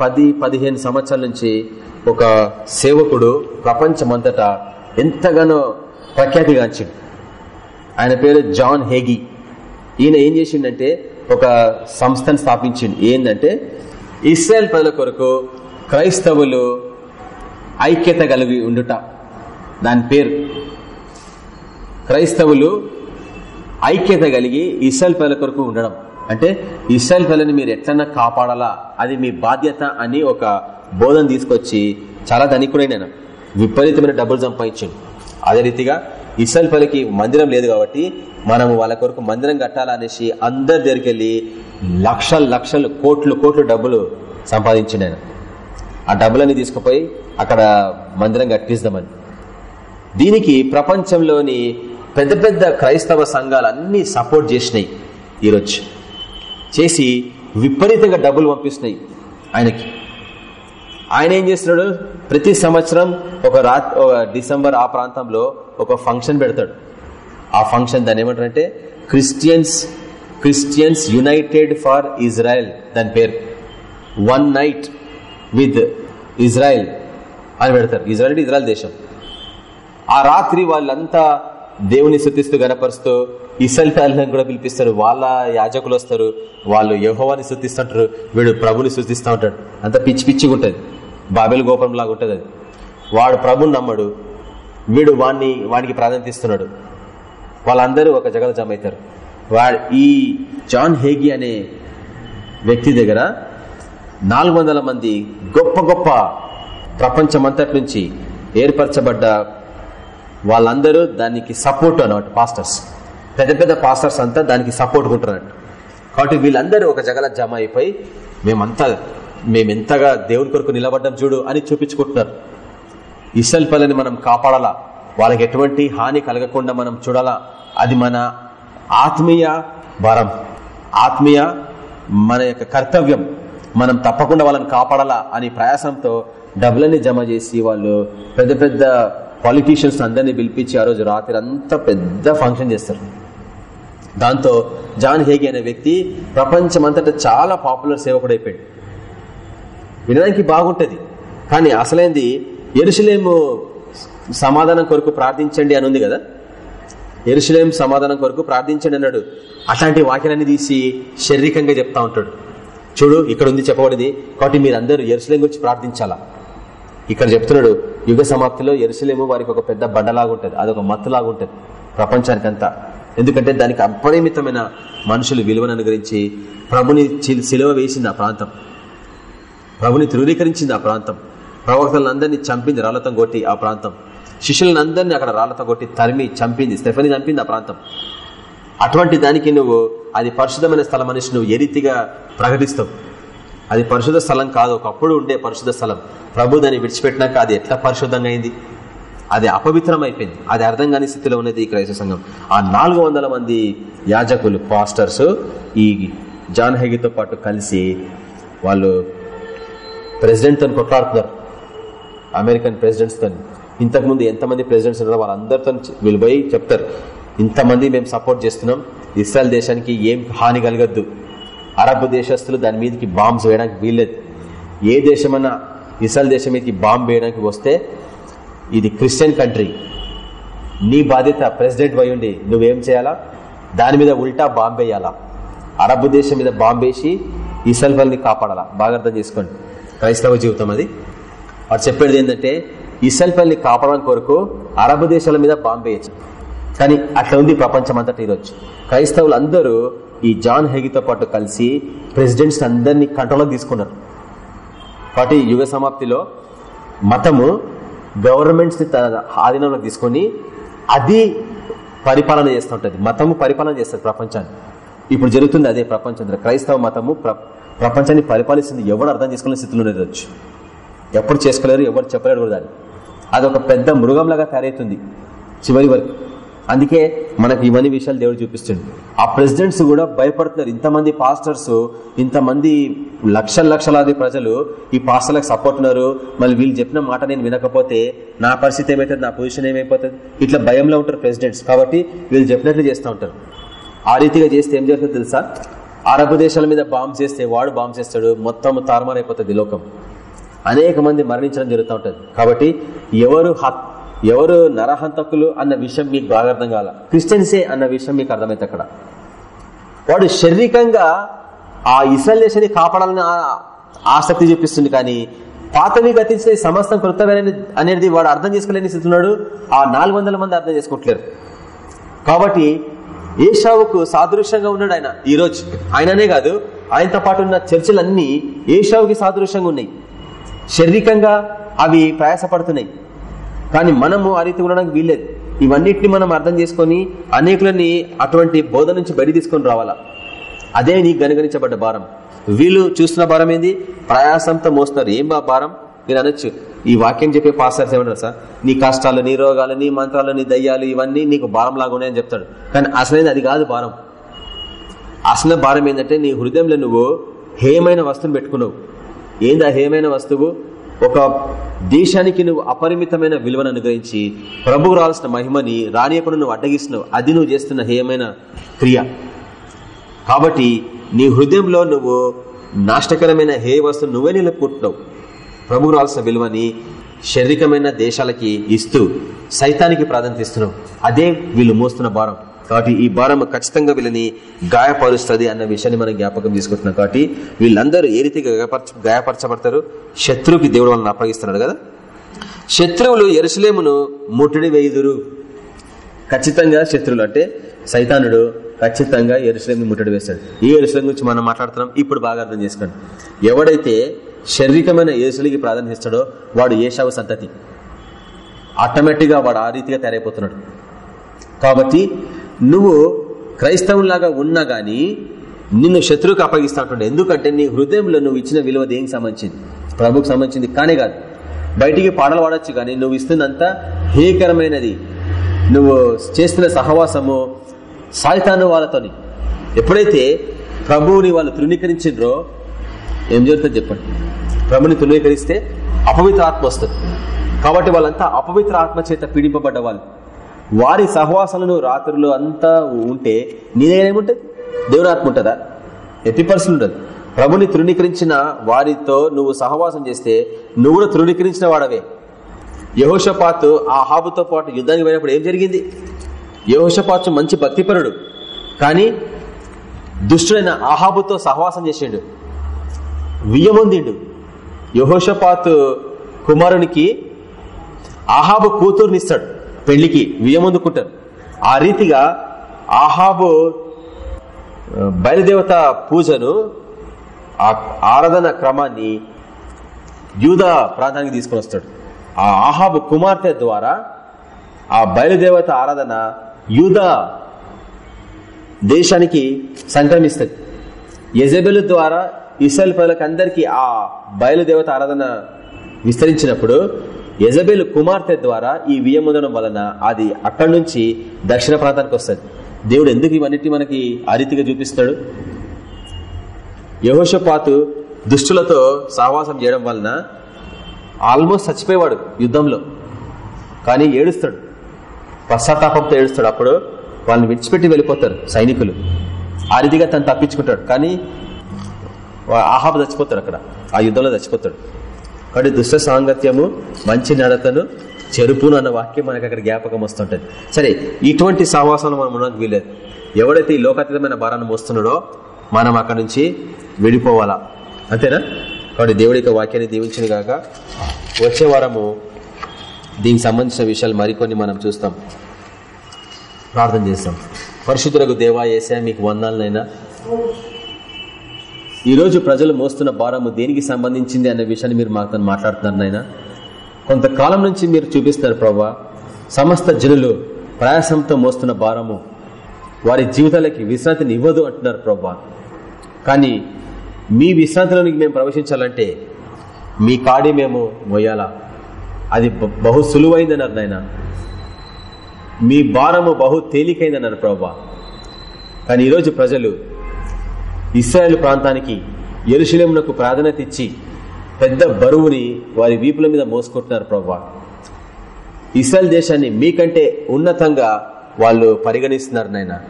పది పదిహేను సంవత్సరాల నుంచి ఒక సేవకుడు ప్రపంచమంతటా ఎంతగానో ప్రఖ్యాతిగాంచిండు ఆయన పేరు జాన్ హేగి. ఈయన ఏం చేసిండంటే ఒక సంస్థను స్థాపించిండు. ఏంటంటే ఇస్రాయల్ ప్రజల కొరకు క్రైస్తవులు ఐక్యత కలిగి ఉండుట. దాని పేరు క్రైస్తవులు ఐక్యత కలిగి ఇస్రాయల్ ప్రజల కొరకు ఉండడం. అంటే ఇస్రాయల్ ప్రజలను మీరు ఎట్లన్నా కాపాడాలా? అది మీ బాధ్యత అని ఒక బోధన తీసుకొచ్చి చాలా ధనికుడైన విపరీతమైన డబ్బులు సంపాదించండి. అదే రీతిగా ఇస్రాయల్ ప్రజలకి మందిరం లేదు కాబట్టి మనం వాళ్ళ కొరకు మందిరం కట్టాలా అనేసి అందరి దగ్గరికి వెళ్ళి లక్షల లక్షలు కోట్లు కోట్లు డబ్బులు సంపాదించిండు ఆయన. ఆ డబ్బులన్నీ తీసుకుపోయి అక్కడ మందిరం కట్టిస్తామని. దీనికి ప్రపంచంలోని పెద్ద పెద్ద క్రైస్తవ సంఘాలు అన్ని సపోర్ట్ చేసినాయి ఈరోజు. చేసి విపరీతంగా డబ్బులు పంపిస్తున్నాయి ఆయనకి. ఆయన ఏం చేస్తున్నాడు? ప్రతి సంవత్సరం ఒక రాత్ డిసెంబర్ ఆ ప్రాంతంలో ఒక ఫంక్షన్ పెడతాడు. ఆ ఫంక్షన్ దాన్ని ఏమంటారంటే Christians Christians United for Israel దాని పేరు. వన్ నైట్ విత్ ఇజ్రాయెల్ అని పెడతారు. ఇజ్రాయల్ అంటే ఇజ్రాయల్ దేశం. ఆ రాత్రి వాళ్ళంతా దేవుని శుద్ధిస్తూ గనపరుస్తూ ఇసల్ కూడా పిలిపిస్తారు. వాళ్ళ యాజకులు వస్తారు. వాళ్ళు యహోవాని శుద్ధిస్తుంటారు వీడు ప్రభుని శుద్ధిస్తూ ఉంటాడు. అంత పిచ్చి పిచ్చిగా ఉంటుంది. బాబెల్ గోపురం లాగా ఉంటుంది అది. వాడు ప్రభుని నమ్మడు. వీడు వాణ్ణి వాడికి ప్రాధాన్యత ఇస్తున్నాడు. వాళ్ళందరూ ఒక జగత జమ అవుతారు. వాడు ఈ జాన్ హేగి అనే వ్యక్తి దగ్గర నాలుగు మంది గొప్ప గొప్ప ప్రపంచమంతటి నుంచి ఏర్పరచబడ్డ వాళ్ళందరూ దానికి సపోర్ట్ అన్నమాట పాస్టర్స్ పెద్ద పెద్ద పాస్టర్స్ అంతా దానికి సపోర్ట్ ఉంటున్నట్టు కాబట్టి వీళ్ళందరూ ఒక జగల జమ అయిపోయి మేమంతా మేమెంతగా దేవుని కొరకు నిలబడ్డం చూడు అని చూపించుకుంటున్నారు. ఇసల్ పల్లని మనం కాపాడాలా? వాళ్ళకి ఎటువంటి హాని కలగకుండా మనం చూడాలా? అది మన ఆత్మీయ వరం. ఆత్మీయ మన యొక్క కర్తవ్యం. మనం తప్పకుండా వాళ్ళని కాపాడాలా అని ప్రయాసంతో డబ్బులన్నీ జమ చేసి వాళ్ళు పెద్ద పెద్ద పాలిటీషియన్స్ అందరినీ పిలిపించి ఆ రోజు రాత్రి అంతా పెద్ద ఫంక్షన్ చేస్తారు. దాంతో జాన్ హేగి అనే వ్యక్తి ప్రపంచమంతటా చాలా పాపులర్ సేవకుడు అయిపోయాడు. వినడానికి బాగుంటుంది. కానీ అసలైంది ఎరుసలేము సమాధానం కొరకు ప్రార్థించండి అని ఉంది కదా? ఎరుసలేం సమాధానం కొరకు ప్రార్థించండి అన్నాడు. అట్లాంటి వాక్యాలన్నీ తీసి శారీరకంగా చెప్తా ఉంటాడు. చూడు ఇక్కడ ఉంది చెప్పబడింది. కాబట్టి మీరందరూ ఎరుసలేం గురించి ప్రార్థించాలా? ఇక్కడ చెప్తున్నాడు యుగ సమాప్తిలో ఎరుసలేము వారికి ఒక పెద్ద బండలాగా ఉంటుంది. అదొక మత్తులాగుంటది ఉంటుంది ప్రపంచానికంతా. ఎందుకంటే దానికి అపరిమితమైన మనుషులు విలువను అనుగ్రహించి ప్రభుని సిలువ వేసింది ఆ ప్రాంతం. ప్రభుని ధృవీకరించింది ఆ ప్రాంతం. ప్రవక్తలందరినీ చంపింది రాళ్ళతో కొట్టి ఆ ప్రాంతం. శిష్యులందరినీ అక్కడ రాళ్ళతో కొట్టి తరిమి చంపింది స్టెఫని చంపింది ఆ ప్రాంతం. అటువంటి దానికి నువ్వు అది పరిశుద్ధమైన స్థలం అనేసి నువ్వు ఏ రీతిగా ప్రకటిస్తావు? అది పరిశుద్ధ స్థలం కాదు. ఒకప్పుడు ఉండే పరిశుద్ధ స్థలం. ప్రభు దాన్ని విడిచిపెట్టినాక అది ఎట్లా పరిశుద్ధంగా అయింది అది అపవిత్రం అయిపోయింది అది అర్థం కాని స్థితిలో ఉన్నది ఈ క్రైస్తవ సంఘం. ఆ నాలుగు మంది యాజకులు పాస్టర్స్ ఈ జాన్ హెగితో పాటు కలిసి వాళ్ళు ప్రెసిడెంట్తో కొట్లాడుతున్నారు. అమెరికన్ ప్రెసిడెంట్స్తో. ఇంతకుముందు ఎంతమంది ప్రెసిడెంట్స్ ఉన్నారో వాళ్ళందరితో వీళ్ళు పోయి చెప్తారు. ఇంతమంది మేము సపోర్ట్ చేస్తున్నాం. ఇస్రాయల్ దేశానికి ఏం హాని కలగద్దు. అరబ్ దేశస్తులు దాని మీదకి బాంబ్స్ వేయడానికి వీల్లేదు. ఏ దేశమన్నా ఇస్రాయల్ దేశం మీదకి బాంబ్ వేయడానికి వస్తే ఇది క్రిస్టియన్ కంట్రీ నీ బాధ్యత ప్రెసిడెంట్ పోయి ఉండి నువ్వేం చేయాలా? దాని మీద ఉల్టా బాంబ్ వేయాలా? అరబ్ దేశం మీద బాంబ్ వేసి ఇసల్ వాళ్ళని కాపాడాలా? బాగా అర్థం చేసుకోండి. క్రైస్తవ జీవితం అది. వాడు చెప్పేది ఏంటంటే ఇసల్ పల్లిని కాపాడడం కొరకు అరబ్ దేశాల మీద బాంబ్ వేయచ్చు. కానీ అట్లా ఉంది ప్రపంచం అంతటా ఈరోజు. క్రైస్తవులు అందరూ ఈ జాన్ హెగితో పాటు కలిసి ప్రెసిడెంట్స్ అందరినీ కంట్రోల్లోకి తీసుకున్నారు. కాబట్టి యుగ సమాప్తిలో మతము గవర్నమెంట్స్ని తన ఆధీనంలో తీసుకొని అది పరిపాలన చేస్తుంటది. మతము పరిపాలన చేస్తుంది ప్రపంచాన్ని. ఇప్పుడు జరుగుతుంది అదే ప్రపంచంలో క్రైస్తవ మతము ప్ర- ప్రపంచాన్ని పరిపాలిస్తుంది. ఎవరు అర్థం చేసుకునే స్థితిలో ఉండొచ్చు ఎప్పుడు చేసుకోలేరు ఎవరు చెప్పలేరు కూడా దాన్ని. అది ఒక పెద్ద మృగంలాగా తయారవుతుంది చివరి వరకు. అందుకే మనకి ఇవన్నీ విషయాలు దేవుడు చూపిస్తుంది ఆ ప్రెసిడెంట్స్ కూడా భయపడుతున్నారు. ఇంతమంది పాస్టర్స్ ఇంతమంది లక్షల లక్షలాది ప్రజలు ఈ పాస్టర్లకు సపోర్ట్ ఉన్నారు. మళ్ళీ వీళ్ళు చెప్పిన మాట నేను వినకపోతే నా పరిస్థితి ఏమైతుంది? నా పొజిషన్ ఏమైపోతుంది? ఇట్లా భయంలో ఉంటారు ప్రెసిడెంట్స్ కాబట్టి వీళ్ళు చెప్పినట్లు చేస్తూ ఉంటారు. ఆ రీతిగా చేస్తే ఏం జరుగుతుందో తెలుసా? అరబ్ దేశాల మీద బాంబ్ చేస్తే వాడు బాంబ్ చేస్తాడు. మొత్తం తారుమారైపోతుంది లోకం. అనేక మంది మరణించడం జరుగుతూ ఉంటుంది. కాబట్టి ఎవరు ఎవరు నరహంతకులు అన్న విషయం మీకు బాగా అర్థం కాల. క్రిస్టియన్సే అన్న విషయం మీకు అర్థమైతే అక్కడ వాడు శారీరకంగా ఆ ఇస్రాయల్ దేశాన్ని కాపాడాలని ఆసక్తి చూపిస్తుంది కానీ పాతవి గతించిన సమస్తం కృతగా అనేది వాడు అర్థం చేసుకోలేని చెప్తున్నాడు ఆ నాలుగు మంది అర్థం చేసుకుంటలేరు కాబట్టి ఏషావుకు సాదృశ్యంగా ఉన్నాడు ఆయన ఈ రోజు. ఆయననే కాదు ఆయనతో పాటు ఉన్న చర్చలన్నీ ఏషావుకి సాదృశ్యంగా ఉన్నాయి. శారీరకంగా అవి ప్రయాసపడుతున్నాయి. కానీ మనము ఆ రీతి ఉండడానికి వీల్లేదు. ఇవన్నిటిని మనం అర్థం చేసుకొని అనేకులని అటువంటి బోధ నుంచి బయట తీసుకొని రావాలా? అదే నీకు గనుగణించబడ్డ భారం. వీళ్ళు చూస్తున్న భారం ఏంది? ప్రయాసంతో మోస్తున్నారు. ఏం బా భారం? మీరు అనొచ్చు. ఈ వాక్యం చెప్పే పాస్టర్స్ ఏమంటారు సార్? నీ కష్టాలు నీ రోగాలు నీ మంత్రాలు నీ దయ్యాలు ఇవన్నీ నీకు భారం లాగా ఉన్నాయని చెప్తాడు. కానీ అసలైంది అది కాదు భారం. అసలు భారం ఏంటంటే నీ హృదయంలో నువ్వు హేమైన వస్తువుని పెట్టుకున్నావు. ఏంది ఆ వస్తువు? ఒక దేశానికి నువ్వు అపరిమితమైన విలువను అనుగ్రహించి ప్రభువు రావాల్సిన మహిమని రానియకుండా నువ్వు అడ్డగిస్తున్నావు అది నువ్వు చేస్తున్న హేయమైన క్రియ. కాబట్టి నీ హృదయంలో నువ్వు నాష్టకరమైన హేయ వస్తువు నువ్వే నిలుపుకుంటున్నావు. ప్రభువు రావాల్సిన విలువని శారీరకమైన దేశాలకి ఇస్తూ సైతానికి ప్రాధాన్యత ఇస్తున్నావు. అదే వీళ్ళు మోస్తున్న భారం. కాబట్టి ఈ భారం ఖచ్చితంగా వీళ్ళని గాయపరుస్తుంది అన్న విషయాన్ని మనం జ్ఞాపకం తీసుకుంటున్నాం కాబట్టి వీళ్ళందరూ ఏ రీతిగా గాయపరచబడతారు? శత్రువుకి దేవుడు వాళ్ళని అప్పగిస్తున్నాడు కదా? శత్రువులు ఎరుసలేమును ముట్టడి వేయుదురు. ఖచ్చితంగా శత్రువులు అంటే సైతానుడు ఖచ్చితంగా ఎరుసలేం ముట్టడి వేస్తాడు. ఈ ఎరుసలం గురించి మనం మాట్లాడుతున్నాం. ఇప్పుడు బాగా అర్థం చేసుకోండి. ఎవడైతే శారీరకమైన ఏసులకి ప్రాధాన్యత ఇస్తాడో వాడు ఏషావు సంతతి. ఆటోమేటిక్గా వాడు ఆ రీతిగా తయారైపోతున్నాడు. కాబట్టి నువ్వు క్రైస్తవులాగా ఉన్నా గాని నిన్ను శత్రువుకి అప్పగిస్తా ఉంటుండే ఎందుకంటే నీ హృదయంలో నువ్వు ఇచ్చిన విలువ దేనికి సంబంధించింది? ప్రభుకు సంబంధించింది కానే కాదు. బయటికి పాటలు పాడచ్చు కానీ నువ్వు ఇస్తున్నంత హేయకరమైనది నువ్వు చేస్తున్న సహవాసము సాయితాను వాళ్ళతోని. ఎప్పుడైతే ప్రభువుని వాళ్ళు తృణీకరించిండ్రో ఏం జరుగుతుంది చెప్పండి. ప్రభుని తృణీకరిస్తే అపవిత్ర ఆత్మ వస్తుంది. కాబట్టి వాళ్ళంతా అపవిత్ర ఆత్మ చేత పీడింపబడ్డ వాళ్ళు. వారి సహవాసాలను రాత్రులు అంతా ఉంటే నీ దగ్గర ఏముంటుంది? దేవుని ఉంటుందా? ఎట్టి పర్సన్ ఉండదు. ప్రభుని తృణీకరించిన వారితో నువ్వు సహవాసం చేస్తే నువ్వు కూడా తృణీకరించిన వాడవే. యహోషపాతు ఆ హాబుతో పాటు యుద్ధానికి పోయినప్పుడు ఏం జరిగింది? యహోషపాతు మంచి భక్తిపరుడు. కానీ దుష్టుడైన ఆహాబుతో సహవాసం చేసిండు. వియ్యమొందిండు. యహోషపాతు కుమారునికి ఆహాబు కూతుర్నిస్తాడు పెళ్ళికి వియ్యమొందుకుంటారు ఆ రీతిగా ఆహాబు బయలుదేవత పూజను ఆ ఆరాధన క్రమాన్ని యూదా ప్రాంతానికి తీసుకుని వస్తాడు. ఆ ఆహాబు కుమార్తె ద్వారా ఆ బయలుదేవత ఆరాధన యూదా దేశానికి సంక్రమిస్తుంది. ఎజబెల్ ద్వారా ఇస్రాయల్ ప్రజలకు అందరికీ ఆ బయలుదేవత ఆరాధన విస్తరించినప్పుడు యజబెలు కుమార్తె ద్వారా ఈ వియమందడం వలన అది అక్కడి నుంచి దక్షిణ ప్రాంతానికి వస్తుంది. దేవుడు ఎందుకు ఇవన్నిటి మనకి ఆ రీతిగా చూపిస్తాడు? యహోషపాతు దుష్టులతో సహవాసం చేయడం వలన ఆల్మోస్ట్ చచ్చిపోయేవాడు యుద్ధంలో. కానీ ఏడుస్తాడు. పశ్చాత్తాపంతో ఏడుస్తాడు. అప్పుడు వాళ్ళని విడిచిపెట్టి వెళ్ళిపోతారు సైనికులు. ఆ రీతిగా తను తప్పించుకుంటాడు. కానీ ఆహాబ్ చచ్చిపోతాడు అక్కడ. ఆ యుద్ధంలో చచ్చిపోతాడు. కాబట్టి దుష్ట సాంగత్యము మంచి నడతను చెరుపును అన్న వాక్యం మనకి అక్కడ జ్ఞాపకం వస్తుంటది. సరే ఇటువంటి సహవాసాలు మనం ఉండడానికి వీలేదు ఎవడైతే ఈ లోకాతీతమైన భారాన్ని మోస్తున్నాడో మనం అక్కడ నుంచి విడిపోవాలా? అంతేనా? కాబట్టి దేవుడి యొక్క వాక్యాన్ని దీవించిన గాక. వచ్చే వారము దీనికి సంబంధించిన విషయాలు మరికొన్ని మనం చూస్తాం. ప్రార్థన చేస్తాం. పరిశుద్ధులకు దేవా ఏసా మీకు వందాలనైనా ఈరోజు ప్రజలు మోస్తున్న భారము దేనికి సంబంధించింది అనే విషయాన్ని మీరు మాతో మాట్లాడుతున్నారు నాయన? కొంతకాలం నుంచి మీరు చూపిస్తున్నారు ప్రభా సమస్త జనులు ప్రయాసంతో మోస్తున్న భారము వారి జీవితాలకి విశ్రాంతిని ఇవ్వదు అంటున్నారు ప్రభా కానీ మీ విశ్రాంతిలోనికి మేము ప్రవేశించాలంటే మీ కాడి మేము మొయ్యాలా అది బహు సులువైందన్నారు నాయన. మీ భారము బహు తేలికైందన్నారు ప్రభా కానీ ఈరోజు ప్రజలు ఇస్రాయేల్ ప్రాంతానికి ఎరుశలేమునకు ప్రాధాన్యత ఇచ్చి పెద్ద బరువుని వారి వీపుల మీద మోసుకుంటున్నారు ప్రభా ఇస్రాయల్ దేశాన్ని మీకంటే ఉన్నతంగా వాళ్ళు పరిగణిస్తున్నారు నాయన.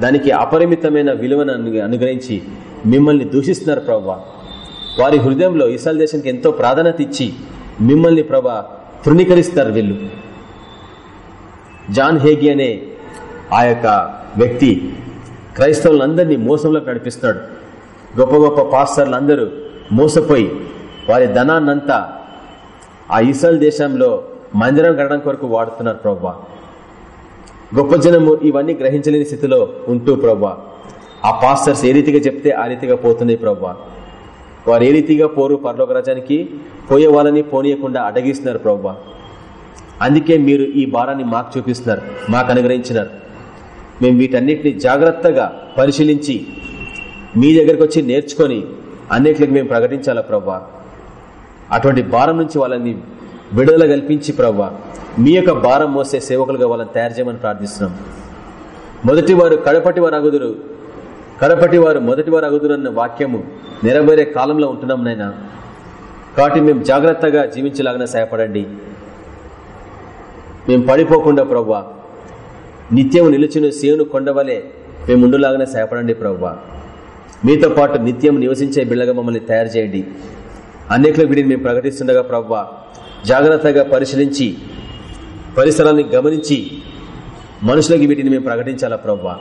దానికి అపరిమితమైన విలువను అనుగ్రహించి మిమ్మల్ని దూషిస్తున్నారు ప్రభా వారి హృదయంలో ఇస్రాయల్ దేశానికి ఎంతో ప్రాధాన్యత ఇచ్చి మిమ్మల్ని ప్రభా తృణీకరిస్తారు వీళ్ళు. జాన్ హేగి అనే ఆ యొక్క వ్యక్తి క్రైస్తవులందరినీ మోసంలోకి నడిపిస్తున్నాడు. గొప్ప గొప్ప పాస్టర్లు అందరూ మోసపోయి వారి ధనాన్నంతా ఆ ఇస్రాయల్ దేశంలో మందిరం కట్టడం కొరకు వాడుతున్నారు ప్రభా. గొప్ప జనము ఇవన్నీ గ్రహించలేని స్థితిలో ఉంటూ ప్రభా. ఆ పాస్టర్స్ ఏ రీతిగా చెప్తే ఆ రీతిగా పోతున్నాయి ప్రభా. వారు ఏ రీతిగా పోరు పరలోక రాజానికి పోయే వాళ్ళని పోనీయకుండా అడగిస్తున్నారు ప్రభా. అందుకే మీరు ఈ భారాన్ని మాకు చూపిస్తున్నారు మాకు అనుగ్రహించినారు. మేము వీటన్నిటిని జాగ్రత్తగా పరిశీలించి మీ దగ్గరకు వచ్చి నేర్చుకొని అన్నిటికి మేము ప్రకటించాలా ప్రవ్వా? అటువంటి భారం నుంచి వాళ్ళని విడుదల కల్పించి ప్రవ్వా మీ యొక్క భారం మోసే సేవకులుగా వాళ్ళని తయారు చేయమని ప్రార్థిస్తున్నాం. మొదటి వారు కడపటి వారు అగుదురు కడపటి వారు మొదటి వారు అగుదురు అన్న వాక్యము నెరవేరే కాలంలో ఉంటున్నాం నైనా కాబట్టి మేము జాగ్రత్తగా జీవించలాగానే సహాయపడండి. మేము పడిపోకుండా ప్రవ్వా నిత్యం నిలిచిన సేవను కొండవలే మేము ఉండులాగానే సహాయపడండి ప్రవ్వా. మీతో పాటు నిత్యం నివసించే బిళ్ళగా మమ్మల్ని తయారు చేయండి. అన్నిట్లో వీటిని మేము ప్రకటిస్తుండగా ప్రవ్వా జాగ్రత్తగా పరిశీలించి పరిసరాన్ని గమనించి మనుషులకి వీటిని మేము ప్రకటించాలా ప్రవ్వా.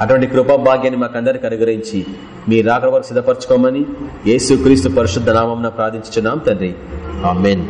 అటువంటి కృపా భాగ్యాన్ని మాకందరికి అనుగ్రహించి మీ రాక వరకు సిద్ధపరచుకోమని యేసు క్రీస్తు పరిశుద్ధ నామం ప్రార్థించున్నాం తండ్రి. ఆమెన్.